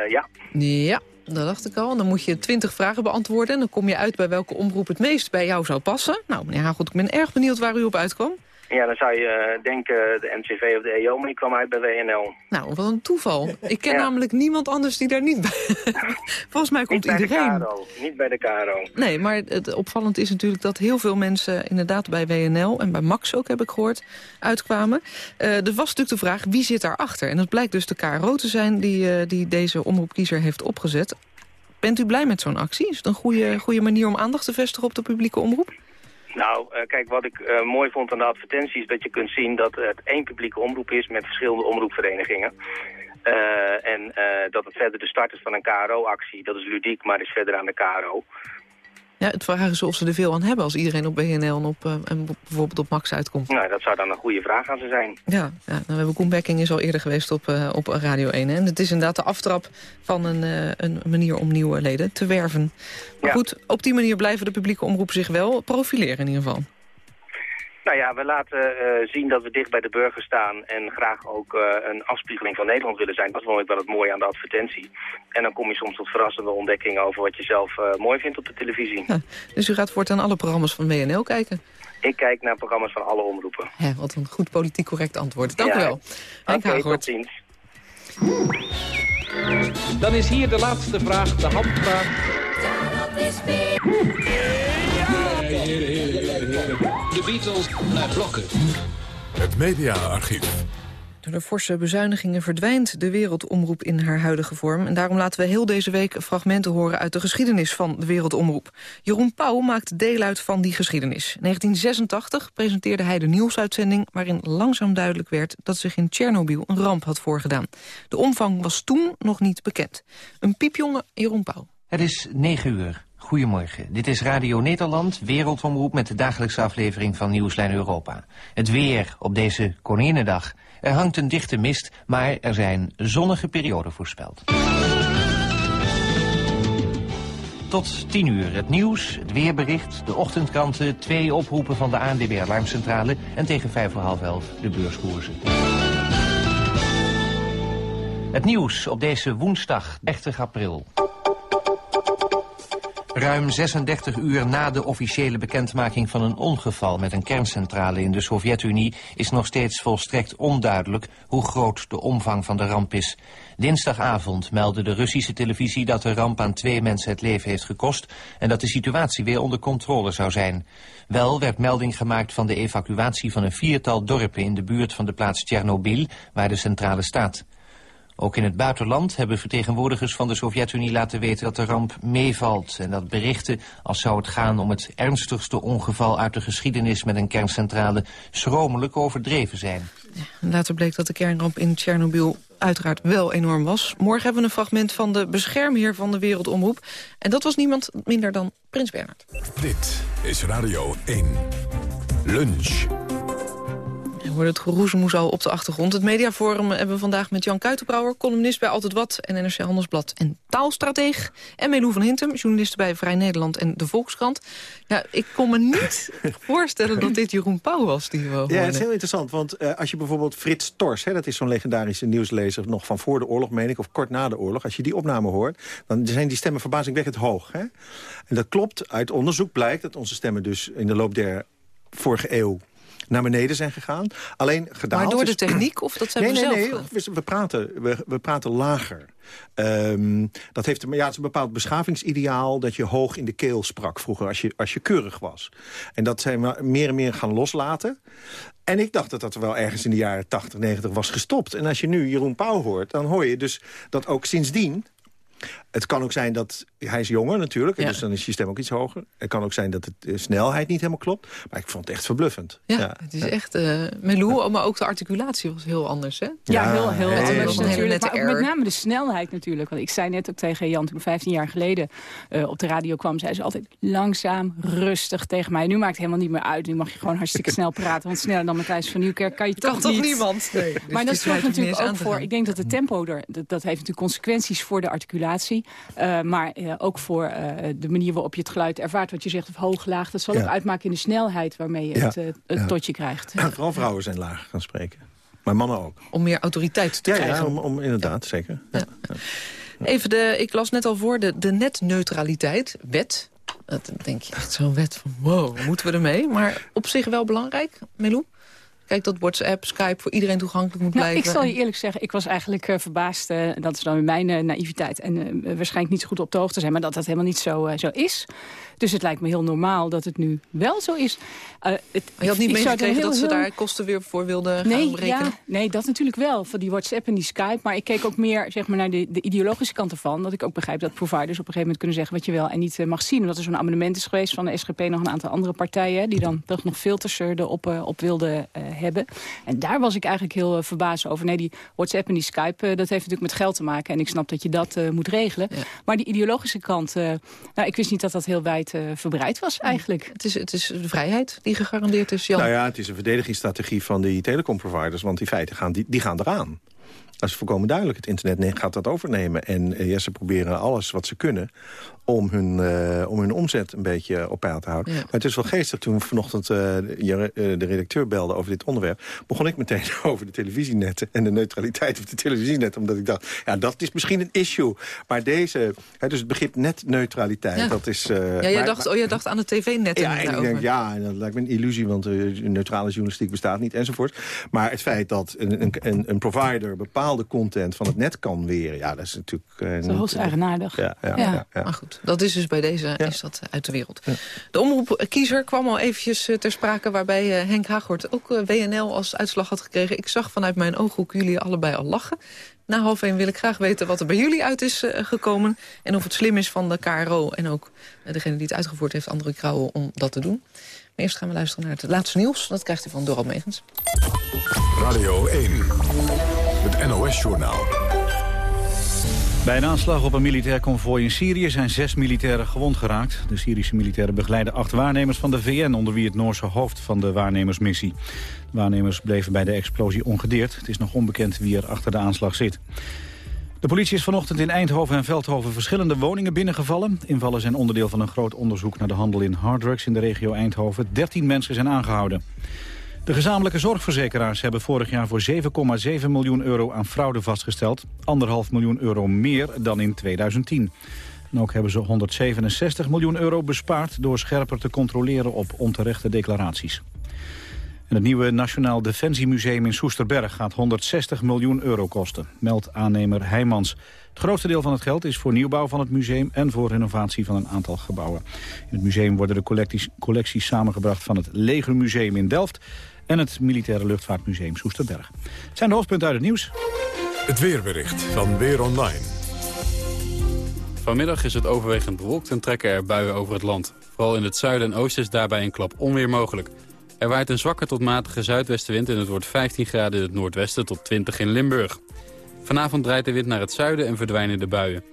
Ja. Ja, dat dacht ik al. Dan moet je twintig vragen beantwoorden. En dan kom je uit bij welke omroep het meest bij jou zou passen. Nou, meneer Hagel, ik ben erg benieuwd waar u op uitkwam. Ja, dan zou je eh, denken de NCV of de EO, maar die kwam uit bij WNL. Nou, wat een toeval. Ik ken namelijk niemand anders die daar niet bij... [LAUGHS] Volgens mij komt niet iedereen. Niet bij de KRO. Nee, maar het opvallend is natuurlijk dat heel veel mensen inderdaad bij WNL... en bij Max ook, heb ik gehoord, uitkwamen. Uh, er was natuurlijk de vraag, wie zit daarachter? En dat blijkt dus de KRO te zijn die, uh, die deze omroepkiezer heeft opgezet. Bent u blij met zo'n actie? Is het een goede, goede manier om aandacht te vestigen op de publieke omroep? Nou, uh, kijk, wat ik uh, mooi vond aan de advertentie is dat je kunt zien dat het één publieke omroep is met verschillende omroepverenigingen. Uh, en dat het verder de start is van een KRO-actie. Dat is ludiek, maar is verder aan de KRO. Ja, het vraag is of ze er veel aan hebben als iedereen op BNL en, op, en bijvoorbeeld op Max uitkomt. Nou, dat zou dan een goede vraag aan ze zijn. Ja, ja nou, we hebben Koen Bekking is al eerder geweest op, op Radio 1. Hè? En het is inderdaad de aftrap van een, een manier om nieuwe leden te werven. Maar ja. goed, op die manier blijven de publieke omroepen zich wel profileren in ieder geval. Nou ja, we laten uh, zien dat we dicht bij de burger staan en graag ook uh, een afspiegeling van Nederland willen zijn. Dat vond ik wel het mooie aan de advertentie. En dan kom je soms tot verrassende ontdekkingen over wat je zelf uh, mooi vindt op de televisie. Ja, dus u gaat voortaan alle programma's van WNL kijken? Ik kijk naar programma's van alle omroepen. Ja, wat een goed politiek correct antwoord. Dank ja. u wel. Oké, okay, tot ziens. Dan is hier de laatste vraag, de handvraag. De Beatles naar blokken. Het mediaarchief. Door de forse bezuinigingen verdwijnt de Wereldomroep in haar huidige vorm. En daarom laten we heel deze week fragmenten horen uit de geschiedenis van de Wereldomroep. Jeroen Pauw maakt deel uit van die geschiedenis. In 1986 presenteerde hij de nieuwsuitzending... waarin langzaam duidelijk werd dat zich in Tsjernobyl een ramp had voorgedaan. De omvang was toen nog niet bekend. Een piepjonge Jeroen Pauw. Het is 9 uur. Goedemorgen. Dit is Radio Nederland, wereldomroep met de dagelijkse aflevering van Nieuwslijn Europa. Het weer op deze Koninginnedag. Er hangt een dichte mist, maar er zijn zonnige perioden voorspeld. Tot 10 uur het nieuws, het weerbericht, de ochtendkranten, twee oproepen van de ANDB Alarmcentrale en tegen vijf voor half elf de beurskoersen. Het nieuws op deze woensdag 30 april. Ruim 36 uur na de officiële bekendmaking van een ongeval met een kerncentrale in de Sovjet-Unie is nog steeds volstrekt onduidelijk hoe groot de omvang van de ramp is. Dinsdagavond meldde de Russische televisie dat de ramp aan twee mensen het leven heeft gekost en dat de situatie weer onder controle zou zijn. Wel werd melding gemaakt van de evacuatie van een viertal dorpen in de buurt van de plaats Tsjernobyl, waar de centrale staat. Ook in het buitenland hebben vertegenwoordigers van de Sovjet-Unie laten weten dat de ramp meevalt. En dat berichten, als zou het gaan om het ernstigste ongeval uit de geschiedenis met een kerncentrale, schromelijk overdreven zijn. Ja, later bleek dat de kernramp in Tsjernobyl uiteraard wel enorm was. Morgen hebben we een fragment van de beschermheer van de Wereldomroep. En dat was niemand minder dan Prins Bernhard. Dit is Radio 1. Lunch hoorde het geroezemoes al op de achtergrond. Het mediaforum hebben we vandaag met Jan Kuitenbrouwer... columnist bij Altijd Wat en NRC Handelsblad en taalstrateeg. En Melou van Hintem, journalist bij Vrij Nederland en De Volkskrant. Ja, ik kon me niet [LAUGHS] voorstellen dat dit Jeroen Pauw was die we Ja, het is heel interessant, want uh, als je bijvoorbeeld Frits Tors... Hè, dat is zo'n legendarische nieuwslezer nog van voor de oorlog, meen ik... of kort na de oorlog, als je die opname hoort... dan zijn die stemmen verbazingwekkend hoog. Hè? En dat klopt, uit onderzoek blijkt dat onze stemmen dus in de loop der vorige eeuw naar beneden zijn gegaan. Alleen gedaald Maar door de techniek of dat zijn nee, we nee, zelf? Nee, we praten, we, we praten lager. Um, dat heeft ja, het is een bepaald beschavingsideaal dat je hoog in de keel sprak vroeger als je, als je keurig was. En dat zijn we meer en meer gaan loslaten. En ik dacht dat dat wel ergens in de jaren 80, 90 was gestopt. En als je nu Jeroen Pauw hoort, dan hoor je dus dat ook sindsdien het kan ook zijn dat... Hij is jonger natuurlijk, ja. dus dan is je stem ook iets hoger. Het kan ook zijn dat de snelheid niet helemaal klopt. Maar ik vond het echt verbluffend. Ja, ja. het is echt... Uh, Melou, maar ook de articulatie was heel anders, hè? Ja, heel, heel anders natuurlijk. Maar met name de snelheid natuurlijk. Want ik zei net ook tegen Jan, toen 15 jaar geleden uh, op de radio kwam... zei ze altijd langzaam, rustig tegen mij. Nu maakt het helemaal niet meer uit. Nu mag je gewoon hartstikke [LAUGHS] snel praten. Want sneller dan Matthijs van Nieuwkerk kan je toch kan niet. toch niemand? Nee, dus maar dat zorgt natuurlijk ook voor... Ik denk dat het tempo er... Dat, dat heeft natuurlijk consequenties voor de articulatie. Uh, maar uh, ook voor uh, de manier waarop je het geluid ervaart. Wat je zegt, of hoog, laag. Dat zal ja. ook uitmaken in de snelheid waarmee je ja. het, het ja. tot je krijgt. vooral vrouwen zijn laag gaan spreken. Maar mannen ook. Om meer autoriteit te krijgen. Ja, om, om inderdaad, zeker. Even de, ik las net al voor, de, de netneutraliteit, wet. Dat denk je echt zo'n wet van, wow, moeten we ermee? Maar op zich wel belangrijk, Melou? Kijk dat WhatsApp, Skype voor iedereen toegankelijk moet nou, blijven. Ik zal je eerlijk zeggen, ik was eigenlijk uh, verbaasd. Uh, dat is dan mijn uh, naïviteit. En waarschijnlijk niet zo goed op de hoogte zijn. Maar dat dat helemaal niet zo, zo is. Dus het lijkt me heel normaal dat het nu wel zo is. het, je had niet meegekregen dat ze daar kosten weer voor wilden nee, gaan berekenen? Ja, nee, dat natuurlijk wel. Voor die WhatsApp en die Skype. Maar ik keek ook meer zeg maar, naar de, de ideologische kant ervan. Dat ik ook begrijp dat providers op een gegeven moment kunnen zeggen wat je wel en niet mag zien. Omdat er zo'n abonnement is geweest van de SGP nog een aantal andere partijen. Die dan toch nog filters erop op wilden hebben. En daar was ik eigenlijk heel uh, verbaasd over. Nee, die WhatsApp en die Skype, uh, dat heeft natuurlijk met geld te maken. En ik snap dat je dat uh, moet regelen. Ja. Maar die ideologische kant, nou, ik wist niet dat dat heel wijd verbreid was eigenlijk. Het is, het is de vrijheid die gegarandeerd is, Jan. Nou ja, het is een verdedigingsstrategie van die telecomproviders. Want die feiten gaan, die, die gaan eraan. Dat is volkomen duidelijk. Het internet gaat dat overnemen. En ja, ze proberen alles wat ze kunnen om hun, uh, om hun omzet een beetje op peil te houden. Ja. Maar het is wel geestig. Toen vanochtend uh, uh, de redacteur belde over dit onderwerp... begon ik meteen [LAUGHS] over de televisienetten en de neutraliteit op de televisienetten. Omdat ik dacht, ja, dat is misschien een issue. Maar deze, hè, dus het begrip netneutraliteit, ja. dat is... ja, jij, maar, dacht, oh, jij dacht aan de tv-netten ja, en ik denk, ja, dat lijkt me een illusie, want neutrale journalistiek bestaat niet enzovoort. Maar het feit dat een, een, een provider bepaalde content van het net kan weren... ja, dat is natuurlijk... dat is hoogst eigenaardig. Ja, ja, ja. ja, maar goed. Dat is dus bij deze ja. is dat uit de wereld. Ja. De omroepkiezer kwam al eventjes ter sprake... waarbij uh, Henk Hagort ook uh, WNL als uitslag had gekregen. Ik zag vanuit mijn ooghoek jullie allebei al lachen. Na half één wil ik graag weten wat er bij jullie uit is uh, gekomen... en of het slim is van de KRO en ook degene die het uitgevoerd heeft... André Krauwen, om dat te doen. Maar eerst gaan we luisteren naar het laatste nieuws. Dat krijgt u van Doral Megens. Radio 1, het NOS-journaal. Bij een aanslag op een militair konvooi in Syrië zijn zes militairen gewond geraakt. De Syrische militairen begeleiden acht waarnemers van de VN... onder wie het Noorse hoofd van de waarnemersmissie. De waarnemers bleven bij de explosie ongedeerd. Het is nog onbekend wie er achter de aanslag zit. De politie is vanochtend in Eindhoven en Veldhoven verschillende woningen binnengevallen. Invallen zijn onderdeel van een groot onderzoek naar de handel in harddrugs in de regio Eindhoven. 13 mensen zijn aangehouden. De gezamenlijke zorgverzekeraars hebben vorig jaar voor 7,7 miljoen euro aan fraude vastgesteld. Anderhalf miljoen euro meer dan in 2010. En ook hebben ze 167 miljoen euro bespaard door scherper te controleren op onterechte declaraties. En het nieuwe Nationaal Defensiemuseum in Soesterberg gaat 160 miljoen euro kosten, meldt aannemer Heijmans. Het grootste deel van het geld is voor nieuwbouw van het museum en voor renovatie van een aantal gebouwen. In het museum worden de collecties, collecties samengebracht van het Legermuseum in Delft en het Militaire Luchtvaartmuseum Soesterberg. Het zijn de hoofdpunten uit het nieuws. Het weerbericht van Weer Online. Vanmiddag is het overwegend bewolkt en trekken er buien over het land. Vooral in het zuiden en oosten is daarbij een klap onweer mogelijk. Er waait een zwakke tot matige zuidwestenwind en het wordt 15 graden in het noordwesten tot 20 in Limburg. Vanavond draait de wind naar het zuiden en verdwijnen de buien.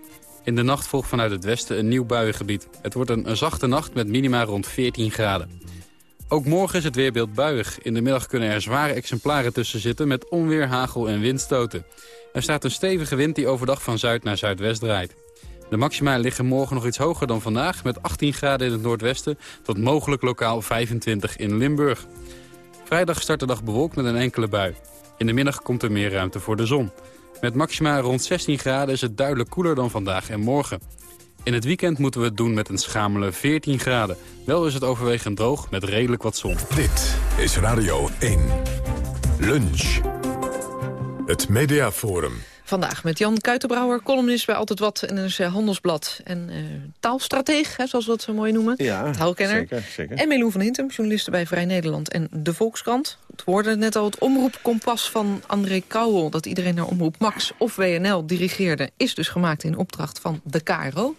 In de nacht volgt vanuit het westen een nieuw buiengebied. Het wordt een, zachte nacht met minima rond 14 graden. Ook morgen is het weerbeeld buiig. In de middag kunnen er zware exemplaren tussen zitten met onweer, hagel en windstoten. Er staat een stevige wind die overdag van zuid naar zuidwest draait. De maxima liggen morgen nog iets hoger dan vandaag... met 18 graden in het noordwesten tot mogelijk lokaal 25 in Limburg. Vrijdag start de dag bewolkt met een enkele bui. In de middag komt er meer ruimte voor de zon. Met maxima rond 16 graden is het duidelijk koeler dan vandaag en morgen. In het weekend moeten we het doen met een schamele 14 graden. Wel is het overwegend droog met redelijk wat zon. Dit is Radio 1. Lunch. Het Mediaforum. Vandaag met Jan Kuitenbrouwer, columnist bij Altijd Wat in het Handelsblad. En uh, taalstrateeg, hè, zoals we dat zo mooi noemen. Ja, taalkenner. Zeker, zeker. En Meloen van Hintem, journaliste bij Vrij Nederland en De Volkskrant. Het hoorde net al het omroepkompas van André Kouwel... dat iedereen naar Omroep Max of WNL dirigeerde... is dus gemaakt in opdracht van de KRO.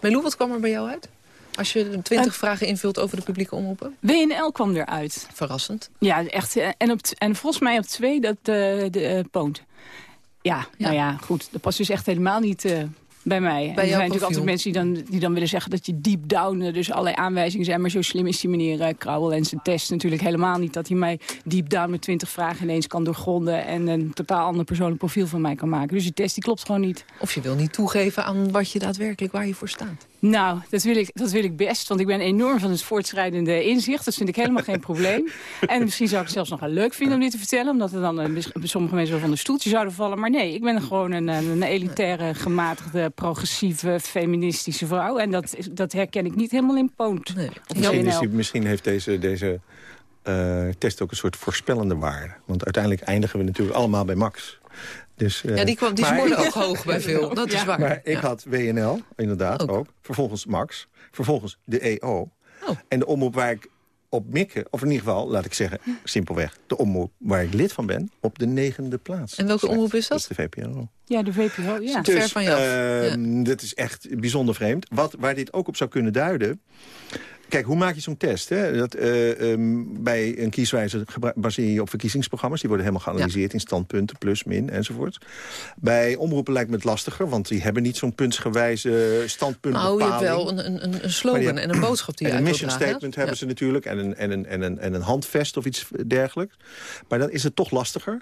Meloen, wat kwam er bij jou uit? Als je twintig uh, vragen invult over de publieke omroepen? WNL kwam eruit. Verrassend. Ja, echt. En, op en volgens mij op twee dat de, de uh, Poont. Ja, nou ja, goed. Dat past dus echt helemaal niet uh, bij mij. Bij en er zijn natuurlijk altijd mensen die dan, die dan willen zeggen dat je deep down... Uh, dus allerlei aanwijzingen zijn, maar zo slim is die meneer uh, Krauwel en zijn test natuurlijk helemaal niet. Dat hij mij deep down met twintig vragen ineens kan doorgronden... en een totaal ander persoonlijk profiel van mij kan maken. Dus die test die klopt gewoon niet. Of je wil niet toegeven aan wat je daadwerkelijk waar je voor staat. Nou, dat wil, ik, dat wil ik best, want ik ben enorm van het voortschrijdende inzicht. Dat vind ik helemaal geen probleem. [LAUGHS] En misschien zou ik het zelfs nog wel leuk vinden om dit te vertellen... omdat er dan uh, sommige mensen wel van de stoeltje zouden vallen. Maar nee, ik ben gewoon een, een elitaire, gematigde, progressieve, feministische vrouw. En dat, dat herken ik niet helemaal in poont. Nee. Misschien, is die, misschien heeft deze... deze uh, test ook een soort voorspellende waarde. Want uiteindelijk eindigen we natuurlijk allemaal bij Max. Dus, uh, ja, die, kwam, die scoorde ook [LAUGHS] hoog bij veel. Dat is waar. Maar ik had WNL, inderdaad, ook. Vervolgens Max. Vervolgens de EO. Oh. En de omroep waar ik op mikken, of in ieder geval, laat ik zeggen, simpelweg... de omroep waar ik lid van ben, op de negende plaats. En welke omroep is dat? Dat is de VPRO. Ja, de VPRO, ja. Dus, Ver van je af. Uh, ja. Dit is echt bijzonder vreemd. Wat, waar dit ook op zou kunnen duiden... Kijk, hoe maak je zo'n test? Hè? Dat, uh, um, bij een kieswijzer baseer je op verkiezingsprogramma's. Die worden helemaal geanalyseerd ja. in standpunten, plus, min, enzovoort. Bij omroepen lijkt me het lastiger, want die hebben niet zo'n puntsgewijze standpuntbepaling. Nou, je hebt wel een, een, een slogan en een boodschap die je En een mission statement hebben ze natuurlijk, en een, en, een, en, een, en een handvest of iets dergelijks. Maar dan is het toch lastiger.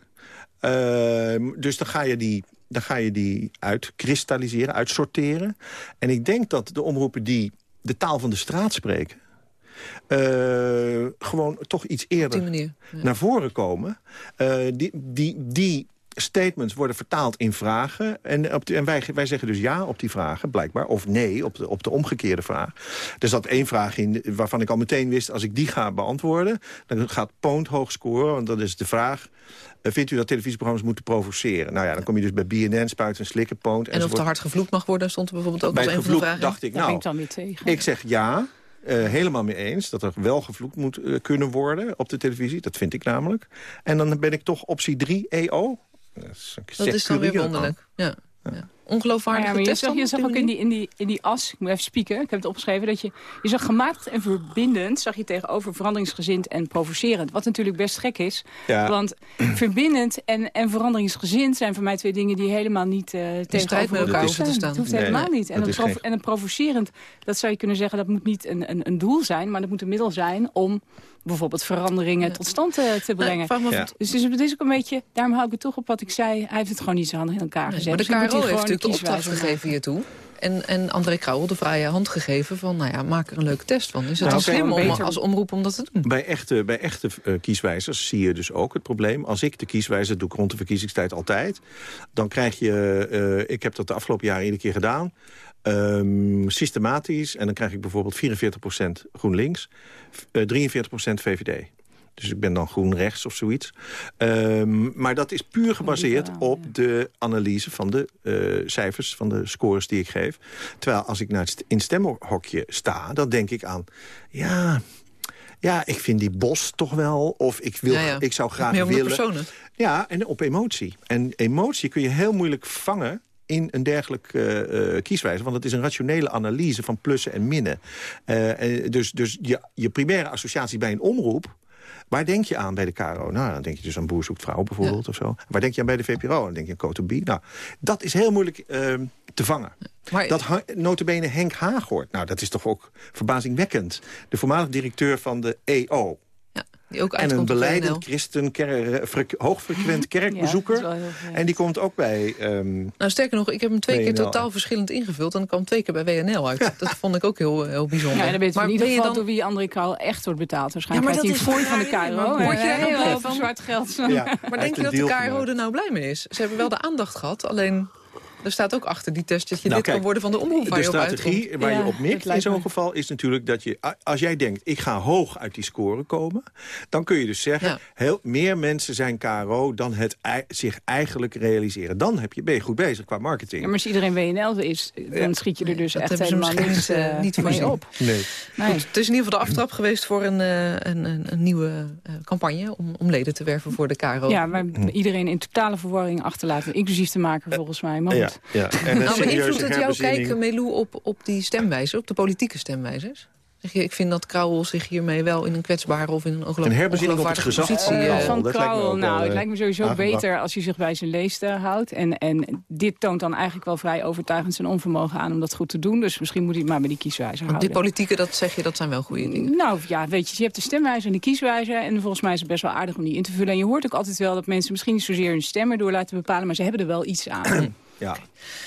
Uh, dus dan ga je die dan ga je die uitkristalliseren, uitsorteren. En ik denk dat de omroepen die de taal van de straat spreken... Uh, gewoon toch iets eerder naar voren komen. Uh, die, die, die statements worden vertaald in vragen. En, op die, en wij, wij zeggen dus ja op die vragen, blijkbaar. Of nee op de, op de omgekeerde vraag. Er zat één vraag in waarvan ik al meteen wist... als ik die ga beantwoorden, dan gaat Poont hoog scoren. Want dat is de vraag... Uh, vindt u dat televisieprogramma's moeten provoceren? Nou ja, dan kom je dus bij BNN, Spuit en Slikken, Poont. En of er hard gevloekt mag worden, stond er bijvoorbeeld ook bij als een van de vragen. dacht ik, Daar nou, ben ik dan weer tegen. ik zeg ja, uh, helemaal mee eens dat er wel gevloekt moet uh, kunnen worden op de televisie. Dat vind ik namelijk. En dan ben ik toch optie 3 EO. Dat is, dat is dan weer wonderlijk. Ja. Ja. Ongeloofwaardige ja, maar je zag, je zag ook in die, in, die, in die as, ik moet even spieken, ik heb het opgeschreven, dat je, je zag gematigd en verbindend, zag je tegenover veranderingsgezind en provocerend. Wat natuurlijk best gek is, ja. want [CLEARS THROAT] verbindend en, en veranderingsgezind zijn voor mij twee dingen die helemaal niet uh, tegenover elkaar hoeven te staan. Dat hoeft Nee, helemaal nee, niet. En dat een, en een provocerend, dat zou je kunnen zeggen, dat moet niet een, een, een doel zijn, maar dat moet een middel zijn om bijvoorbeeld veranderingen tot stand te, te brengen. Ja. het- Dus het is, het is ook een beetje, daarom hou ik het toch op wat ik zei. Hij heeft het gewoon niet zo handig in elkaar Nee, gezet. maar de Dus KRO hij heeft natuurlijk de een opdracht gegeven hiertoe. En, en André Krauwel de vrije hand gegeven van, nou ja, maak er een leuke test van. Is het Nou, slim om beter. als omroep om dat te doen? Bij echte, bij echte uh, kieswijzers zie je dus ook het probleem. Als ik de kieswijzer doe ik rond de verkiezingstijd altijd... dan krijg je, uh, ik heb dat de afgelopen jaren iedere keer gedaan... Um, systematisch, en dan krijg ik bijvoorbeeld 44% GroenLinks... Uh, 43% VVD. Dus ik ben dan groen rechts of zoiets. Um, maar dat is puur gebaseerd op de analyse van de uh, cijfers, van de scores die ik geef. Terwijl als ik naar het in stemhokje sta, dan denk ik aan... ja, ja, ik vind die bos toch wel, of ik, wil, Ja, ja. ik zou graag willen... personen. Ja, en op emotie. En emotie kun je heel moeilijk vangen in een dergelijke uh, kieswijze. Want het is een rationele analyse van plussen en minnen. Uh, dus dus je, je primaire associatie bij een omroep... Waar denk je aan bij de KRO? Nou, dan denk je dus aan Boer zoekt vrouw bijvoorbeeld ja. of zo. Waar denk je aan bij de VPRO? Dan denk je aan Cotobi. Nou, dat is heel moeilijk uh, te vangen. Maar, dat notabene Henk Haaghoort, nou, dat is toch ook verbazingwekkend. De voormalig directeur van de EO. Ja, die ook en een beleidend christen, hoogfrequent kerkbezoeker. Ja, en die komt ook bij... Um, nou, sterker nog, ik heb hem twee WNL keer totaal verschillend ingevuld... en dan kwam twee keer bij WNL uit. Dat vond ik ook heel, heel bijzonder. Ja, dan weet je maar in ieder geval dan... door wie André Krauw echt wordt betaald. Waarschijnlijk Ja, maar dat een is fooi van de KRO. maar word je daar nou blij van? veel zwart geld. Ja, Maar denk je dat de KRO er nou blij mee is? Ze hebben wel de aandacht gehad, alleen... Er staat ook achter die test dat je nou, lid kijk, kan worden van de omroep waar De je op strategie uitkomt. waar je op mikt in zo'n geval is natuurlijk dat je... Als jij denkt, ik ga hoog uit die score komen... dan kun je dus zeggen, Ja. heel, meer mensen zijn KRO... dan het zich eigenlijk realiseren. Dan heb je, ben je goed bezig qua marketing. Ja, maar als iedereen WNL is, dan schiet je er dus echt helemaal niks niet, eh, niet mee op. Nee. Nee. Goed, het is in ieder geval de aftrap geweest voor een, eh, een, een, een nieuwe eh, campagne... Om, om leden te werven voor de KRO. Ja, waar iedereen in totale verwarring achterlaten. Inclusief de maker volgens mij. Maar Ja, ja. En een Nou, beïnvloedt het jouw kijken, Melou, op, op die stemwijzer, op de politieke stemwijzers? Zeg je, ik vind dat Krauwel zich hiermee wel in een kwetsbare of in een ongeloof- Een herbezinning op het gezag positie... van eh, Krauwel. van nou, het eh, lijkt me sowieso aangebracht. beter als hij zich bij zijn leest eh, houdt. En, en dit toont dan eigenlijk wel vrij overtuigend zijn onvermogen aan om dat goed te doen. Dus misschien moet hij het maar bij die kieswijzer want die houden. politieke, dat zeg je, dat zijn wel goede dingen. Nou ja, weet je, je hebt de stemwijzer en de kieswijzer. En volgens mij is het best wel aardig om die in te vullen. En je hoort ook altijd wel dat mensen misschien niet zozeer hun stemmer door laten bepalen. Maar ze hebben er wel iets aan. Ja,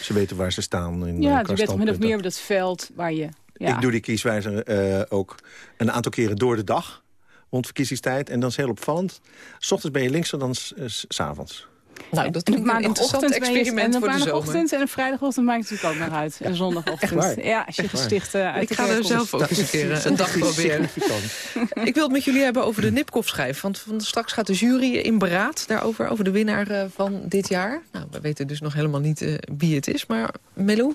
ze weten waar ze staan. In, ja, eh, het qua is min of meer op dat veld waar je... Ja. Ik doe die kieswijzer eh, ook een aantal keren door de dag. Rond verkiezingstijd. En dan is heel opvallend. S ochtends ben je linkser dan s- s- s avonds. Nou, dat klinkt een interessant maandagochtend experiment en voor de zomer. maandagochtend en een vrijdagochtend maakt het natuurlijk ook nog uit. En zondagochtend. Ja, als je gesticht eh, uit Ik ga er zelf ook eens een keer een dag proberen. [LAUGHS] Ik wil het met jullie hebben over de Nipkoff-schijf. Want van straks gaat de jury in beraad daarover, over de winnaar eh, van dit jaar. Nou, we weten dus nog helemaal niet eh, wie het is. Maar Melou,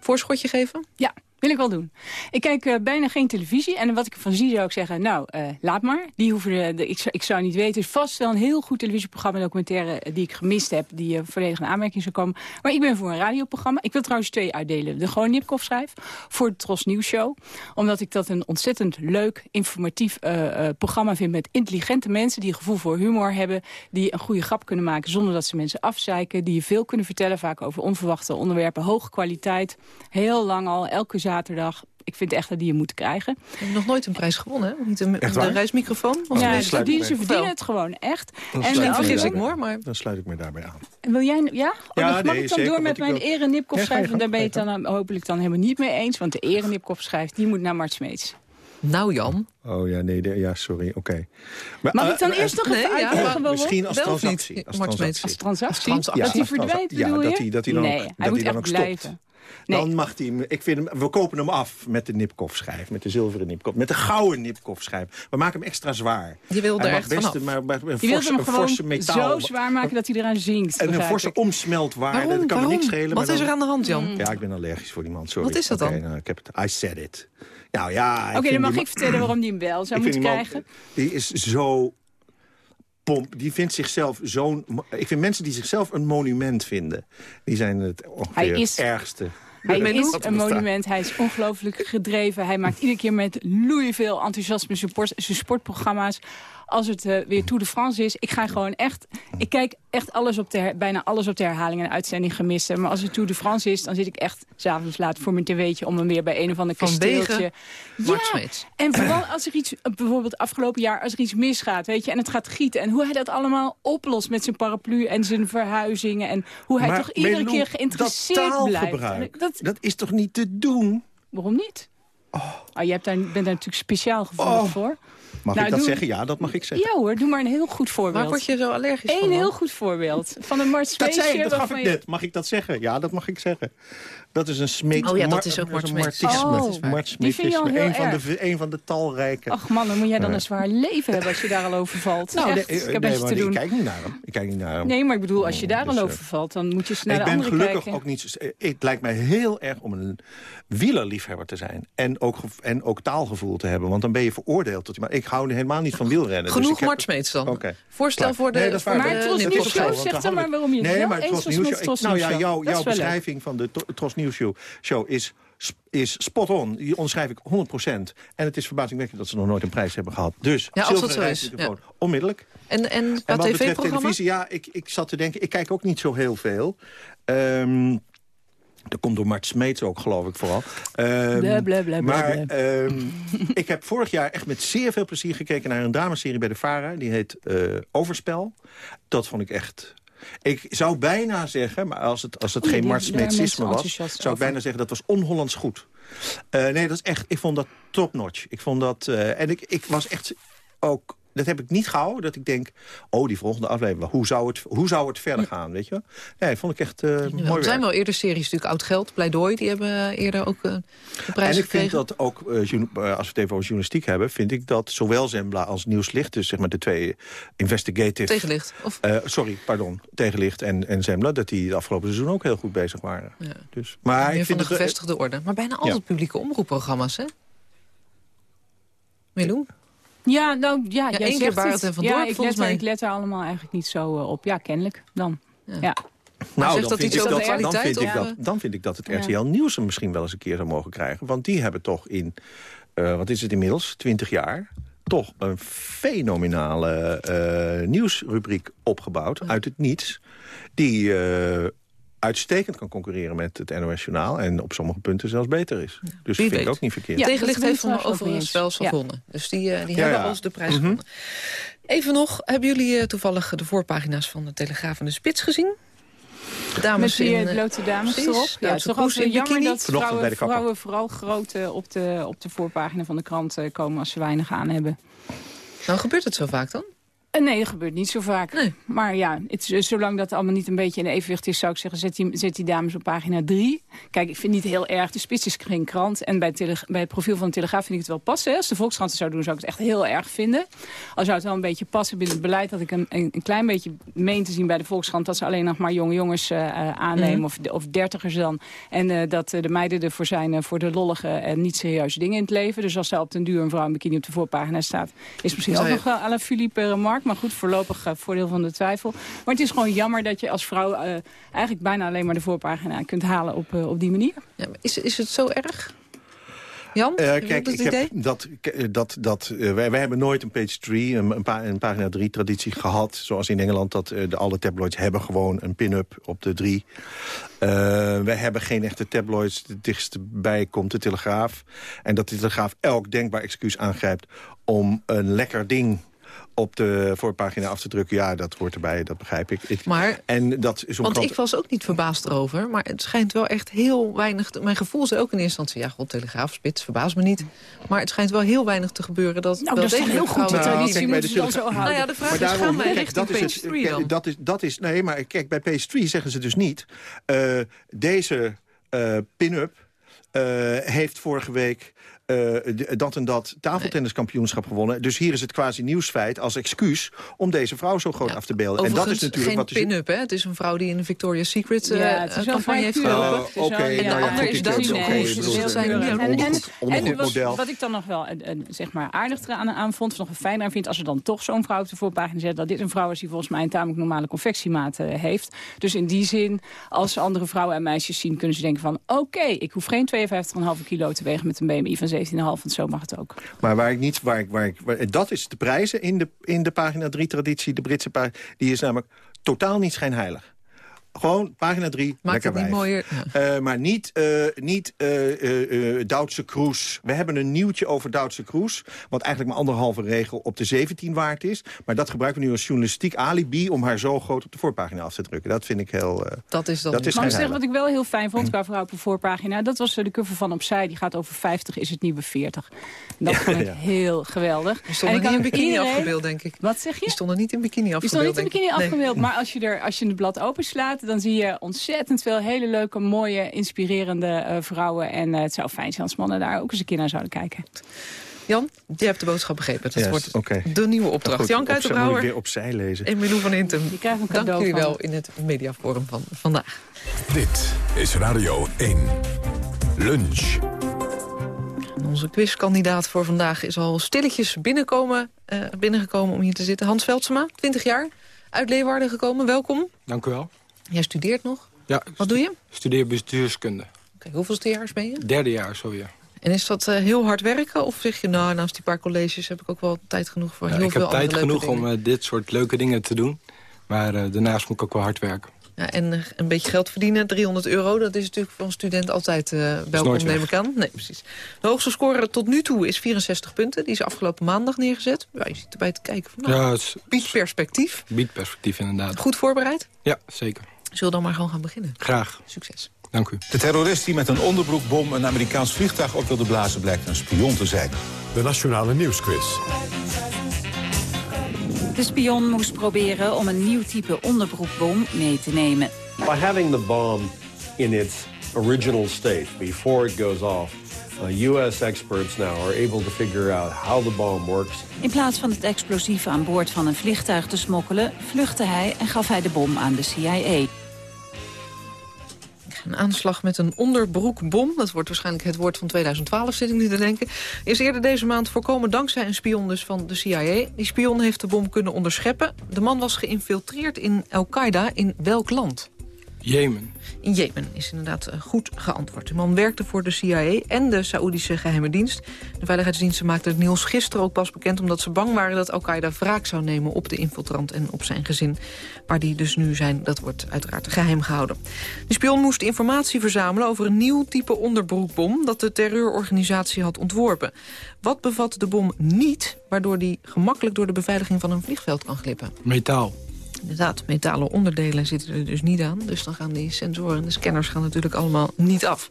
voorschotje geven? Ja, wil ik wel doen. Ik kijk eh, bijna geen televisie. En wat ik ervan zie zou ik zeggen, nou, eh, laat maar. Die hoeven de, de- ik, ik zou niet weten. Is vast wel een heel goed televisieprogramma, documentaire... eh, die ik gemist heb, die eh, volledig in aanmerking zou komen. Maar ik ben voor een radioprogramma. Ik wil trouwens twee uitdelen. De Gewoon Nipkoff schrijf voor de Tros Nieuws Show. Omdat ik dat een ontzettend leuk, informatief eh, eh, programma vind... met intelligente mensen die een gevoel voor humor hebben... die een goede grap kunnen maken zonder dat ze mensen afzeiken... die je veel kunnen vertellen, vaak over onverwachte onderwerpen. Hoge kwaliteit, heel lang al, elke zaterdag. Ik vind echt dat die je moet krijgen. We hebben nog nooit een prijs gewonnen, hè? Niet een, Echt een waar? reismicrofoon? Of ja, die, ze verdienen het gewoon, echt. Dan En sluit de ik andere- me hoor, maar- Dan sluit ik me daarbij aan. Wil jij, ja? Oh, dan mag nee, ik dan zeker, door met mijn wil- ga je schrijven? Daar ben je het je dan eh, hopelijk dan helemaal niet mee eens. Want de erenipkop schrijft, die moet naar Mart Smeets. Nou, Jan. Oh ja, nee, de- ja, sorry, oké. Mag Maar, ik dan eh, eerst nog nee, even ja, uitleggen maar waarom? Misschien als transactie. Als transactie. Als transactie? Als transactie. Dat hij Ja, verdwijnt, ja, bedoel dat je? hij- dat hij dan nee, ook- hij dat moet hij dan echt ook stopt. Nee. Dan mag hij hem. Ik vind hem. We kopen hem af met de Nipkoff schijf, met de zilveren Nipkoff, met de gouden Nipkoff schijf. We maken hem extra zwaar. Je wil er echt best een- maar, maar een Je wilt forse, hem een gewoon forse metaal. zo zwaar maken dat hij eraan zinkt. en een forse omsmeltwaarde. Waarom? Dat kan me Waarom? niks schelen. Wat is er aan de hand, Jan? Ja, ik ben allergisch voor die man. Sorry. Wat is dat dan? nou, ik heb het. I said it. Nou ja. Oké, dan mag ik vertellen waarom die hem wel [CLEARS THROAT] zou moeten krijgen. Die is zo pomp. Die vindt zichzelf zo'n... Ik vind mensen die zichzelf een monument vinden. Die zijn het ongeveer het ergste. Hij is een monument, hij is ongelooflijk gedreven. Hij maakt iedere keer met loeiveel enthousiasme zijn sport- zijn sportprogramma's. Als het eh, weer Tour de France is, ik ga gewoon echt... Ik kijk echt alles op de bijna alles op de herhaling en uitzending gemist. Maar als het Tour de France is, dan zit ik echt s'avonds laat voor mijn tv'tje... om hem weer bij een of ander kasteeltje... Mart Smeets. En vooral als er iets, bijvoorbeeld afgelopen jaar, als er iets misgaat, weet je, en het gaat gieten. En hoe hij dat allemaal oplost met zijn paraplu en zijn verhuizingen. En hoe hij Maar toch iedere keer geïnteresseerd dat blijft. En Dat, dat is toch niet te doen? waarom niet? Oh. je hebt daar, bent daar natuurlijk speciaal gevoelig Oh. voor. Mag Nou, ik dat doe- zeggen? Ja, dat mag ik zeggen. Ja hoor, doe maar een heel goed voorbeeld. Waar word je zo allergisch van? Eén heel goed voorbeeld. Van een Mart Dat zei ik, dat gaf ik je- net. Mag ik dat zeggen? Ja, dat mag ik zeggen. Dat is een smeet... Oh ja, dat is ook Mart een Smeets. marxisme. Oh, dat is Een van, erg. de, een van de talrijke... Ach man, dan moet jij dan een zwaar leven hebben als je daar al over valt. nou, Echt, nee, ik nee, heb maar te doen. ik kijk niet naar hem. Ik kijk niet naar hem. Nee, maar ik bedoel, als je daar Dus, al eh, over valt, dan moet je eens naar ik de ben andere gelukkig kijken. ook niet... zo- eh, Het lijkt mij heel erg om een wielerliefhebber te zijn. En ook, en ook taalgevoel te hebben. Want dan ben je veroordeeld. Tot, maar ik hou helemaal niet van wielrennen. dus Genoeg ik Smeets dan. Oké. Voorstel Klaar. voor de... Nee, dat is waar. voor Maar de Tros Nipkoff Nieuws zo, Show, want zeg dan dan maar waarom je het Nee, maar was Nieuws Tros Nou ja, jouw, beschrijving van de Tros Nieuws Show, is, is spot on. Die onderschrijf ik 100%. En het is verbazingwekkend dat ze nog nooit een prijs hebben gehad. Dus, Ja, als dat zo is, onmiddellijk. En, en wat betreft televisie, ja, ik, ik zat te denken, ik kijk ook niet zo heel veel. Ehm dat komt door Mart Smeets ook, geloof ik, vooral. Ehm, Bla, bla, bla, bla, maar ehm, [LAUGHS] ik heb vorig jaar echt met zeer veel plezier gekeken... naar een dramaserie bij de VARA. Die heet eh, Overspel. Dat vond ik echt... Ik zou bijna zeggen, maar als het, als het geen Smeetsisme was... zou ik over. bijna zeggen dat was on-Hollands goed. Eh, nee, dat is echt, ik vond dat top-notch. Ik vond dat... eh, en ik, ik was echt ook... Dat heb ik niet gehouden, dat ik denk... oh, die volgende aflevering, hoe zou het, hoe zou het verder gaan, weet je? Nee, dat vond ik echt Ja, mooi er zijn werk. wel eerder series, natuurlijk Oud Geld, Pleidooi. Die hebben eerder ook eh, de prijs En ik gekregen. vind dat ook, eh, als we het even over journalistiek hebben... vind ik dat zowel Zembla als Nieuwslicht... dus zeg maar de twee investigative... Tegenlicht. Of, sorry, pardon, Tegenlicht en, en Zembla... dat die het afgelopen seizoen ook heel goed bezig waren. ja, Dus, maar meer ik van vind de het, eh, gevestigde orde. Maar bijna altijd publieke omroepprogramma's, hè? Ja, nou ja, Ja, jij zegt het. en Van ja, Dorp, ik volgens let, er- mij. ik let er allemaal eigenlijk niet zo eh, op. Ja, kennelijk dan. Ja. Nou, dan dat vind, ik dat, dan, vind ik dat, dan vind ik dat het Ja. RTL Nieuws hem misschien wel eens een keer zou mogen krijgen. Want die hebben toch in, eh, wat is het inmiddels, 20 jaar... toch een fenomenale eh, nieuwsrubriek opgebouwd uit het niets... die eh, uitstekend kan concurreren met het NOS Journaal... en op sommige punten zelfs beter is. Dus Wie dat vind weet. ik ook niet verkeerd. Ja, Tegenlicht heeft ik van wel overigens wel Ja. gewonnen. Dus die, eh, die Ja, hebben ja. ons de prijs Mhm. gewonnen. Even nog, hebben jullie eh, toevallig de voorpagina's van de Telegraaf en de Spits gezien? De dames Met die in, eh, blote dames precies, erop. Ja, het is toch in jammer dat vrouwen, de kapper. vrouwen vooral groot eh, op, de, op de voorpagina van de krant eh, komen als ze weinig aan hebben. Nou, gebeurt het zo vaak dan? Eh, nee, dat gebeurt niet zo vaak. Maar ja, het, zolang dat allemaal niet een beetje in evenwicht is... zou ik zeggen, zet die, zet die dames op pagina 3. Kijk, ik vind niet heel erg, de spits is geen krant. En bij het, bij het profiel van de Telegraaf vind ik het wel passen. Als de Volkskrant het zou doen, zou ik het echt heel erg vinden. Al zou het wel een beetje passen binnen het beleid... dat ik een, een, klein beetje meen te zien bij de Volkskrant... dat ze alleen nog maar jonge jongens uh, aannemen, mhm. of, of dertigers dan. En uh, dat de meiden ervoor zijn voor de lollige en niet serieuze dingen in het leven. Dus als ze op den duur een vrouw in bikini op de voorpagina staat... is misschien ook nog wel à la Philippe Remarque. Maar goed, voorlopig uh, voordeel van de twijfel. Maar het is gewoon jammer dat je als vrouw... eigenlijk bijna alleen maar de voorpagina kunt halen op, op die manier. Ja, is, is het zo erg? Jan, uh, kijk, ik heb dat, dat, dat, uh, wij, wij hebben nooit een page 3, een, een, pa, een pagina 3 traditie gehad. Zoals in Engeland, dat uh, de, alle tabloids hebben gewoon een pin-up op de 3. wij hebben geen echte tabloids. Het dichtst bij komt de Telegraaf. En dat de Telegraaf elk denkbaar excuus aangrijpt om een lekker ding op de voorpagina af te drukken. Ja, dat hoort erbij, dat begrijp ik. maar, en dat is want ik was ook niet verbaasd erover. Maar het schijnt wel echt heel weinig... Mijn gevoel is ook in eerste instantie... ja, god, Telegraaf, Spits, verbaast me niet. Maar het schijnt wel heel weinig te gebeuren. Dat, nou, dat is heel goed. De traditie nou, moet dan zo houden. Nou ja, de vraag is, gaan wij richting dat is het, dat, is, dat is, Nee, maar kijk, bij page 3 zeggen ze dus niet... Uh, deze uh, pin-up uh, heeft vorige week uh, dat en dat tafeltenniskampioenschap gewonnen. Dus hier is het quasi nieuwsfeit als excuus om deze vrouw zo groot af te beelden. En dat is natuurlijk geen wat pin-up, hè? Het is een vrouw die in de Victoria's Secret uh, ja, uh, campagne heeft gelopen. Uh, Oké, okay, nou ja, is Duitse En wat ik dan nog wel zeg maar aardig aan, aan vond, of nog fijn aan vind, als er dan toch zo'n vrouw op de voorpagina zet, dat dit een vrouw is die volgens mij een tamelijk normale confectiemaat heeft. Dus in die zin, als andere vrouwen en meisjes zien, kunnen ze denken van, oké, ik hoef geen 52,5 kilo te wegen met een BMI van 17,5, want zo mag het ook. Maar waar ik niet, waar ik, waar ik, dat is de prijzen in de, in de pagina 3-traditie, de Britse pagina, die is namelijk totaal niet schijnheilig. Gewoon pagina 3, Maakt lekker het niet mooier. Uh, maar niet, uh, niet uh, Duitse Kroes. We hebben een nieuwtje over Duitse Kroes. Wat eigenlijk maar anderhalve regel op de 17 waard is. Maar dat gebruiken we nu als journalistiek alibi... om haar zo groot op de voorpagina af te drukken. Dat vind ik heel... dat is dan dat is maar zeggen wat ik wel heel fijn vond qua vrouw op de voorpagina. Dat was de cover van Opzij. Die gaat over 50 is het nieuwe 40. Dat vond ik heel geweldig. Die stonden niet in bikini afgebeeld, denk ik. Wat zeg je? Die stonden niet in bikini afgebeeld. Die stonden niet in bikini afgebeeld. Maar als je, er, als je het blad openslaat dan zie je ontzettend veel hele leuke, mooie, inspirerende uh, vrouwen. En uh, het zou fijn zijn als mannen daar ook eens een keer naar zouden kijken. Jan, je hebt de boodschap begrepen. Dat wordt okay. de nieuwe opdracht. Jan Kuitenbrouwer. Moet weer opzij lezen. En Milou van Intem. Je krijgt een cadeau Dank jullie wel in het mediaforum van vandaag. Dit is Radio 1. Lunch. Onze quizkandidaat voor vandaag is al stilletjes binnenkomen, uh, binnengekomen om hier te zitten. Hans Veldsema, 20 jaar, uit Leeuwarden gekomen. Welkom. Dank u wel. Jij studeert nog? Ja. Wat doe je? studeer bestuurskunde. Oké, hoeveelste jaar ben je? Derde jaar, zo ja. En is dat uh, heel hard werken? Of zeg je, nou, naast die paar colleges heb ik ook wel tijd genoeg voor ja, heel veel Ik heb tijd genoeg om uh, dit soort leuke dingen te doen. Maar uh, daarnaast moet ik ook wel hard werken. Ja, en een beetje geld verdienen, 300 euro, dat is natuurlijk voor een student altijd welkom, neem ik aan. Nee, precies. De hoogste score tot nu toe is 64 punten. Die is afgelopen maandag neergezet. Ja, je zit erbij te kijken. Van, nou, ja, het biedt perspectief. Biedt perspectief, inderdaad. Goed voorbereid? Ja, zeker. Zullen we dan maar gewoon gaan beginnen? Graag. Succes. Dank u. De terrorist die met een onderbroekbom een Amerikaans vliegtuig op wilde blazen... blijkt een spion te zijn. De Nationale Nieuwsquiz. De spion moest proberen om een nieuw type onderbroekbom mee te nemen. By having the bomb in its original state before it goes off... Uh, U.S. experts now are able to figure out how the bomb works. In plaats van het explosief aan boord van een vliegtuig te smokkelen... vluchtte hij en gaf hij de bom aan de CIA. Een aanslag met een onderbroekbom, dat wordt waarschijnlijk het woord van 2012, zit ik nu te denken, is eerder deze maand voorkomen dankzij een spion dus van de CIA. Die spion heeft de bom kunnen onderscheppen. De man was geïnfiltreerd in Al-Qaeda in welk land? Jemen. In Jemen is inderdaad eh, goed geantwoord. De man werkte voor de CIA en de Saoedische geheime dienst. De veiligheidsdiensten maakten het nieuws gisteren ook pas bekend... omdat ze bang waren dat Al-Qaeda wraak zou nemen op de infiltrant en op zijn gezin. Waar die dus nu zijn, dat wordt uiteraard geheim gehouden. De spion moest informatie verzamelen over een nieuw type onderbroekbom... dat de terreurorganisatie had ontworpen. Wat bevat de bom niet, waardoor die gemakkelijk door de beveiliging van een vliegveld kan glippen? Metaal. Inderdaad, metalen onderdelen zitten er dus niet aan. Dus dan gaan die sensoren en de scanners gaan natuurlijk allemaal niet af.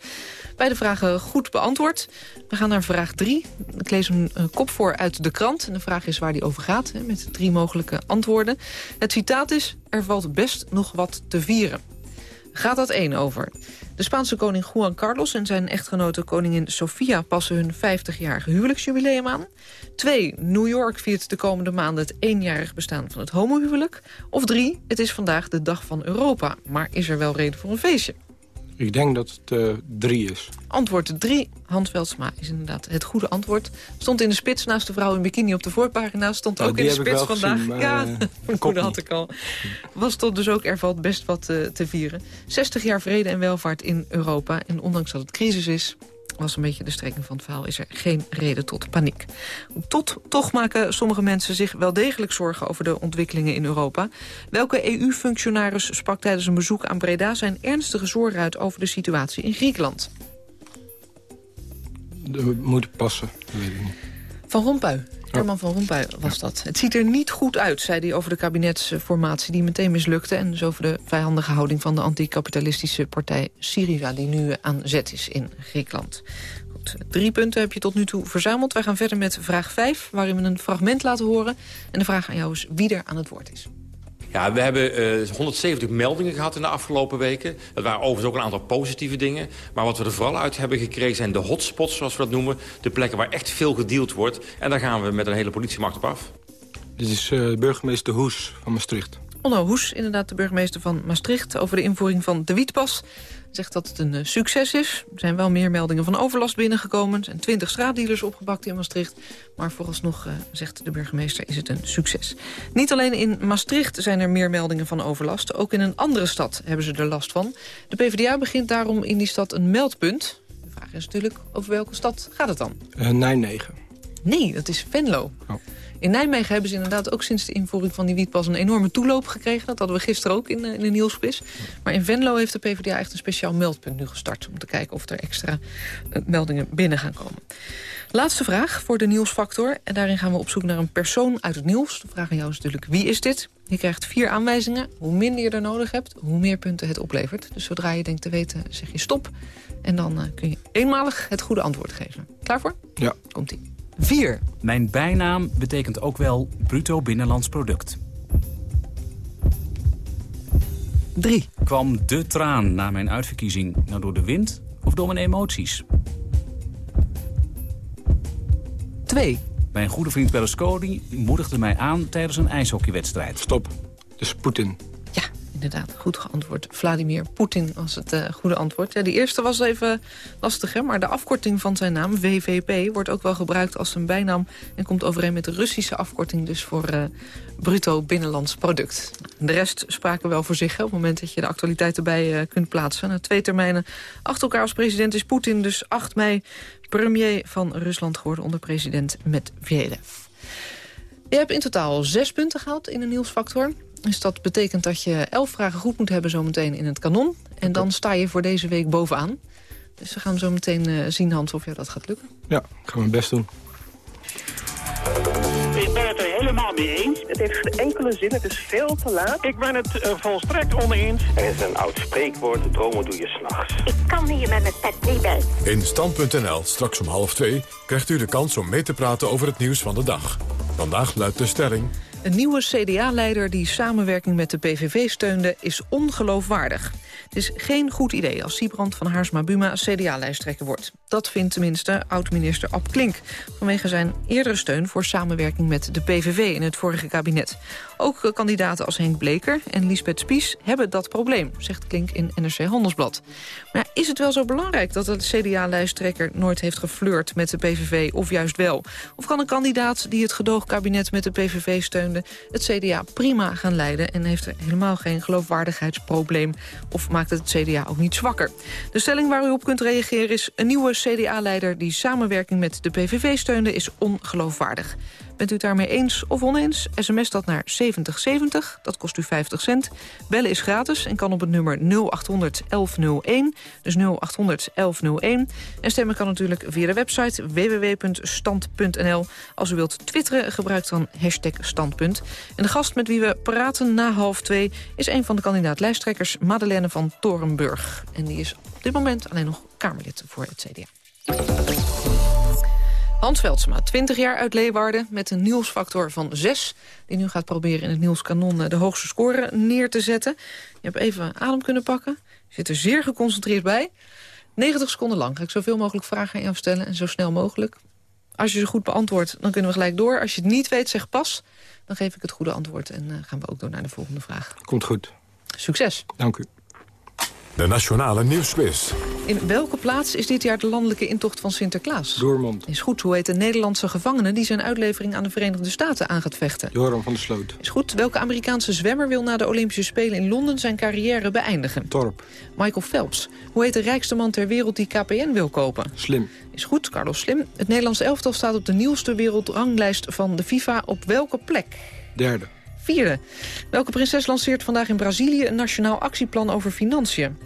Beide vragen goed beantwoord. We gaan naar vraag 3. Ik lees een kop voor uit de krant. En de vraag is waar die over gaat, hè, met drie mogelijke antwoorden. Het citaat is, er valt best nog wat te vieren. Gaat dat één over? De Spaanse koning Juan Carlos en zijn echtgenote koningin Sofia... passen hun 50-jarige huwelijksjubileum aan. Twee, New York viert de komende maanden het eenjarig bestaan van het homohuwelijk. Of drie, het is vandaag de dag van Europa. Maar is er wel reden voor een feestje? Ik denk dat het uh, drie is. Antwoord 3, Hans Veldsma, is inderdaad het goede antwoord. Stond in de spits naast de vrouw in bikini op de voorpagina. Stond ook in de spits vandaag. Gezien, ja, uh, [LAUGHS] dat had ik al. Was tot dus ook, er valt best wat uh, te vieren. 60 jaar vrede en welvaart in Europa. En ondanks dat het crisis is, was een beetje de strekking van het verhaal... is er geen reden tot paniek. Tot, toch maken sommige mensen zich wel degelijk zorgen... over de ontwikkelingen in Europa. Welke EU-functionaris sprak tijdens een bezoek aan Breda... zijn ernstige zorgen uit over de situatie in Griekenland? Moet passen, weet ik niet. Van Rompuy. Herman van Rompuy was dat. Het ziet er niet goed uit, zei hij over de kabinetsformatie die meteen mislukte... en dus over de vijandige houding van de anticapitalistische partij Syriza... die nu aan zet is in Griekenland. Goed, drie punten heb je tot nu toe verzameld. Wij gaan verder met vraag 5, waarin we een fragment laten horen. En de vraag aan jou is wie er aan het woord is. Ja, we hebben uh, 170 meldingen gehad in de afgelopen weken. Dat waren overigens ook een aantal positieve dingen. Maar wat we er vooral uit hebben gekregen zijn de hotspots, zoals we dat noemen. De plekken waar echt veel gedeeld wordt. En daar gaan we met een hele politiemacht op af. Dit is uh, burgemeester Hoes van Maastricht. Onno Hoes, inderdaad de burgemeester van Maastricht... over de invoering van de wietpas zegt dat het een uh, succes is. Er zijn wel meer meldingen van overlast binnengekomen. Er zijn twintig straatdealers opgepakt in Maastricht. Maar vooralsnog, uh, zegt de burgemeester, is het een succes. Niet alleen in Maastricht zijn er meer meldingen van overlast. Ook in een andere stad hebben ze er last van. De PvdA begint daarom in die stad een meldpunt. De vraag is natuurlijk, over welke stad gaat het dan? Uh, Nijmegen. Nee, dat is Venlo. Oh. In Nijmegen hebben ze inderdaad ook sinds de invoering van die wietpas... een enorme toeloop gekregen. Dat hadden we gisteren ook in, in de nieuwsquiz. Maar in Venlo heeft de PvdA echt een speciaal meldpunt nu gestart... om te kijken of er extra uh, meldingen binnen gaan komen. Laatste vraag voor de nieuwsfactor. En daarin gaan we op zoek naar een persoon uit het nieuws. De vraag aan jou is natuurlijk, wie is dit? Je krijgt vier aanwijzingen. Hoe minder je er nodig hebt, hoe meer punten het oplevert. Dus zodra je denkt te weten, zeg je stop. En dan uh, kun je eenmalig het goede antwoord geven. Klaar voor? Ja. Komt-ie. 4. Mijn bijnaam betekent ook wel bruto binnenlands product. 3. Kwam de traan na mijn uitverkiezing nou door de wind of door mijn emoties? 2. Mijn goede vriend Berlusconi moedigde mij aan tijdens een ijshockeywedstrijd. Stop. Dus Poetin. Ja, inderdaad. Goed geantwoord. Vladimir Poetin was het uh, goede antwoord. Ja, die eerste was even lastig, hè? maar de afkorting van zijn naam, VVP... wordt ook wel gebruikt als zijn bijnaam... en komt overeen met de Russische afkorting... dus voor uh, bruto binnenlands product. De rest spraken wel voor zich, hè, op het moment dat je de actualiteit erbij uh, kunt plaatsen. Na twee termijnen achter elkaar als president is Poetin dus 8 mei... premier van Rusland geworden onder president Medvedev. Je hebt in totaal zes punten gehaald in de nieuwsfactor. Dus dat betekent dat je elf vragen goed moet hebben zometeen in het kanon. En dan sta je voor deze week bovenaan. Dus we gaan zo meteen uh, zien, Hans, of jou dat gaat lukken. Ja, ik ga mijn best doen. Ik ben het er helemaal mee eens. Het heeft geen enkele zin, het is veel te laat. Ik ben het uh, volstrekt oneens. Er is een oud spreekwoord, dromen doe je s'nachts. Ik kan hier met mijn pet niet bij. In Stand.nl, straks om half twee, krijgt u de kans om mee te praten over het nieuws van de dag. Vandaag luidt de stelling... Een nieuwe CDA-leider die samenwerking met de PVV steunde is ongeloofwaardig. Het is geen goed idee als Siebrand van Haarsma-Buma CDA-lijsttrekker wordt. Dat vindt tenminste oud-minister Ab Klink... vanwege zijn eerdere steun voor samenwerking met de PVV in het vorige kabinet. Ook kandidaten als Henk Bleker en Lisbeth Spies hebben dat probleem... zegt Klink in NRC Handelsblad. Maar is het wel zo belangrijk dat de CDA-lijsttrekker nooit heeft geflirt met de PVV of juist wel? Of kan een kandidaat die het gedoogkabinet met de PVV steunde... het CDA prima gaan leiden en heeft er helemaal geen geloofwaardigheidsprobleem... of maakt het het CDA ook niet zwakker? De stelling waar u op kunt reageren is... een nieuwe CDA-leider die samenwerking met de PVV steunde is ongeloofwaardig. Bent u het daarmee eens of oneens? SMS dat naar 7070, dat kost u 50 cent. Bellen is gratis en kan op het nummer 0800 1101. Dus 0800 1101. En stemmen kan natuurlijk via de website www.stand.nl. Als u wilt twitteren, gebruik dan hashtag standpunt. En de gast met wie we praten na half twee... is een van de kandidaat-lijsttrekkers Madeleine van Torenburg. En die is op dit moment alleen nog Kamerlid voor het CDA. Hans Veldsma, 20 jaar uit Leeuwarden met een nieuwsfactor van 6... die nu gaat proberen in het nieuwskanon de hoogste score neer te zetten. Je hebt even adem kunnen pakken. Je zit er zeer geconcentreerd bij. 90 seconden lang ga ik zoveel mogelijk vragen aan jou stellen... en zo snel mogelijk. Als je ze goed beantwoordt, dan kunnen we gelijk door. Als je het niet weet, zeg pas. Dan geef ik het goede antwoord en uh, gaan we ook door naar de volgende vraag. Komt goed. Succes. Dank u. De Nationale Nieuwsquiz. In welke plaats is dit jaar de landelijke intocht van Sinterklaas? Doormond. Is goed. Hoe heet de Nederlandse gevangene die zijn uitlevering aan de Verenigde Staten aan gaat vechten? Joram van der Sloot. Is goed. Welke Amerikaanse zwemmer wil na de Olympische Spelen in Londen zijn carrière beëindigen? Torp. Michael Phelps. Hoe heet de rijkste man ter wereld die KPN wil kopen? Slim. Is goed. Carlos Slim. Het Nederlandse elftal staat op de nieuwste wereldranglijst van de FIFA op welke plek? Derde. Welke prinses lanceert vandaag in Brazilië een nationaal actieplan over financiën?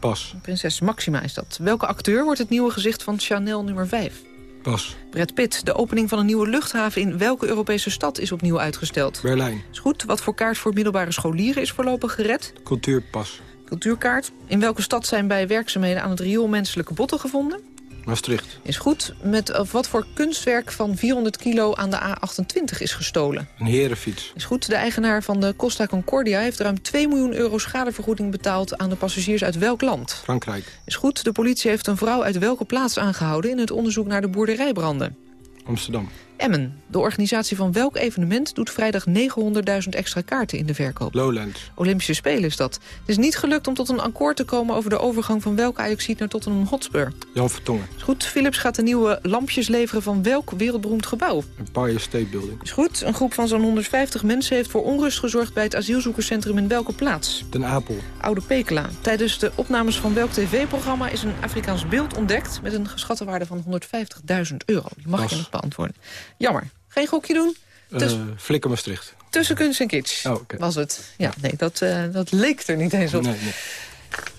Pas. Prinses Maxima is dat. Welke acteur wordt het nieuwe gezicht van Chanel nummer 5? Pas. Brad Pitt. De opening van een nieuwe luchthaven in welke Europese stad is opnieuw uitgesteld? Berlijn. Is goed. Wat voor kaart voor middelbare scholieren is voorlopig gered? Cultuurpas. Cultuurkaart. In welke stad zijn bij werkzaamheden aan het riool menselijke botten gevonden? Maastricht. Is goed. Met of wat voor kunstwerk van 400 kilo aan de A28 is gestolen? Een herenfiets. Is goed. De eigenaar van de Costa Concordia heeft ruim 2 miljoen euro schadevergoeding betaald aan de passagiers uit welk land? Frankrijk. Is goed. De politie heeft een vrouw uit welke plaats aangehouden in het onderzoek naar de boerderijbranden? Amsterdam. Emmen. De organisatie van welk evenement doet vrijdag 900.000 extra kaarten in de verkoop? Lowlands. Olympische Spelen is dat. Het is niet gelukt om tot een akkoord te komen over de overgang van welke Ajaxiet naar Tottenham Hotspur. Jan Vertongen. Is goed. Philips gaat de nieuwe lampjes leveren van welk wereldberoemd gebouw? Empire State Building. Is goed. Een groep van zo'n 150 mensen heeft voor onrust gezorgd bij het asielzoekerscentrum in welke plaats? Den Apel. Oude Pekela. Tijdens de opnames van welk tv-programma is een Afrikaans beeld ontdekt met een geschatte waarde van 150.000 euro? Die mag Pas. je nog beantwoorden. Jammer. Geen gokje doen? Uh, Flikker Maastricht. Tussen kunst en kitsch oh, okay. was het. Ja, nee, dat, uh, dat leek er niet eens op. Nee, nee.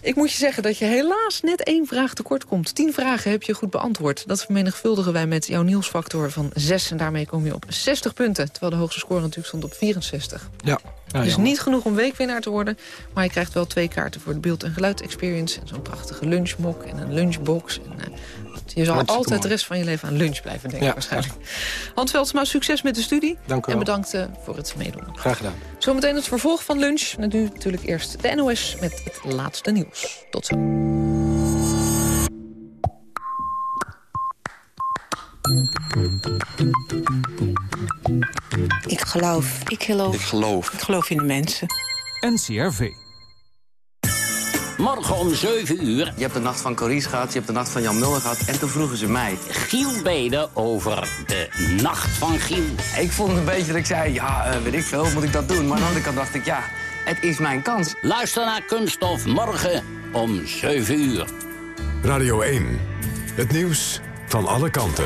Ik moet je zeggen dat je helaas net één vraag tekort komt. Tien vragen heb je goed beantwoord. Dat vermenigvuldigen wij met jouw nieuwsfactor van 6. En daarmee kom je op 60 punten. Terwijl de hoogste score natuurlijk stond op 64. Ja. ja dus jammer. niet genoeg om weekwinnaar te worden. Maar je krijgt wel twee kaarten voor de beeld- en geluid-experience. En zo'n prachtige lunchmok en een lunchbox. En, uh, je zal Hartstikke altijd mooi. de rest van je leven aan lunch blijven denken Ja. waarschijnlijk. Hans Veldsma, succes met de studie. Dank u En wel. bedankt uh, voor het meedoen. Graag gedaan. Zometeen het vervolg van lunch. En nu natuurlijk eerst de NOS met het laatste nieuws. Tot zo. Ik geloof. Ik geloof. Ik geloof. Ik geloof in de mensen. NCRV. Morgen om 7 uur. Je hebt de nacht van Cories gehad, je hebt de nacht van Jan Mulder gehad... en toen vroegen ze mij. Giel Beden over de nacht van Giel. Ik vond het een beetje dat ik zei, ja, uh, weet ik veel, moet ik dat doen? Maar aan de andere kant dacht ik, ja, het is mijn kans. Luister naar Kunststof morgen om 7 uur. Radio 1. Het nieuws van alle kanten.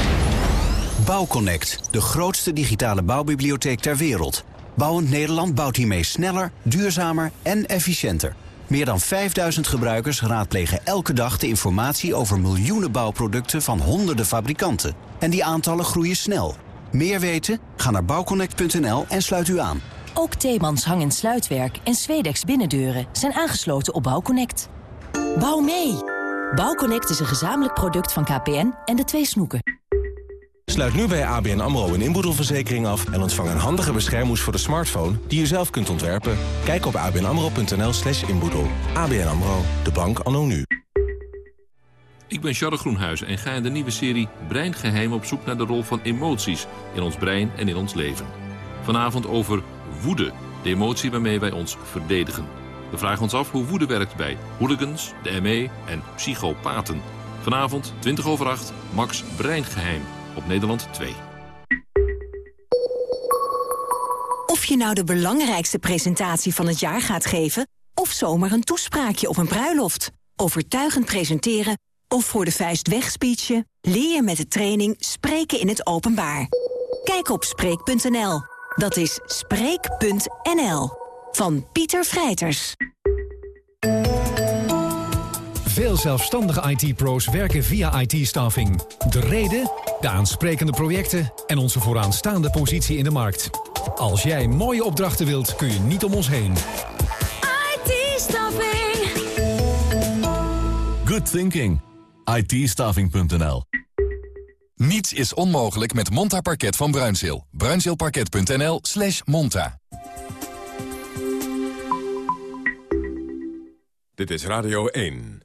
Bouwconnect, de grootste digitale bouwbibliotheek ter wereld. Bouwend Nederland bouwt hiermee sneller, duurzamer en efficiënter. Meer dan 5000 gebruikers raadplegen elke dag de informatie over miljoenen bouwproducten van honderden fabrikanten. En die aantallen groeien snel. Meer weten? Ga naar bouwconnect.nl en sluit u aan. Ook Theemans hang- en sluitwerk en Zwedex binnendeuren zijn aangesloten op Bouwconnect. Bouw mee! Bouwconnect is een gezamenlijk product van KPN en de twee snoeken. Sluit nu bij ABN AMRO een inboedelverzekering af... en ontvang een handige beschermhoes voor de smartphone die u zelf kunt ontwerpen. Kijk op abnamro.nl slash inboedel. ABN AMRO, de bank anno nu. Ik ben Charles Groenhuizen en ga in de nieuwe serie Breingeheim op zoek naar de rol van emoties in ons brein en in ons leven. Vanavond over woede, de emotie waarmee wij ons verdedigen. We vragen ons af hoe woede werkt bij hooligans, de ME en psychopaten. Vanavond, 20 over 8, Max Breingeheim op Nederland 2. Of je nou de belangrijkste presentatie van het jaar gaat geven... of zomaar een toespraakje op een bruiloft. Overtuigend presenteren of voor de vuist wegspeechen... leer je met de training Spreken in het Openbaar. Kijk op Spreek.nl. Dat is Spreek.nl. Van Pieter Vrijters. Veel zelfstandige IT-pro's werken via IT-staffing. De reden, de aansprekende projecten en onze vooraanstaande positie in de markt. Als jij mooie opdrachten wilt, kun je niet om ons heen. IT-staffing. Good thinking. it Niets is onmogelijk met Monta Parket van Bruinzeel. Bruinzeelparket.nl slash monta. Dit is Radio 1.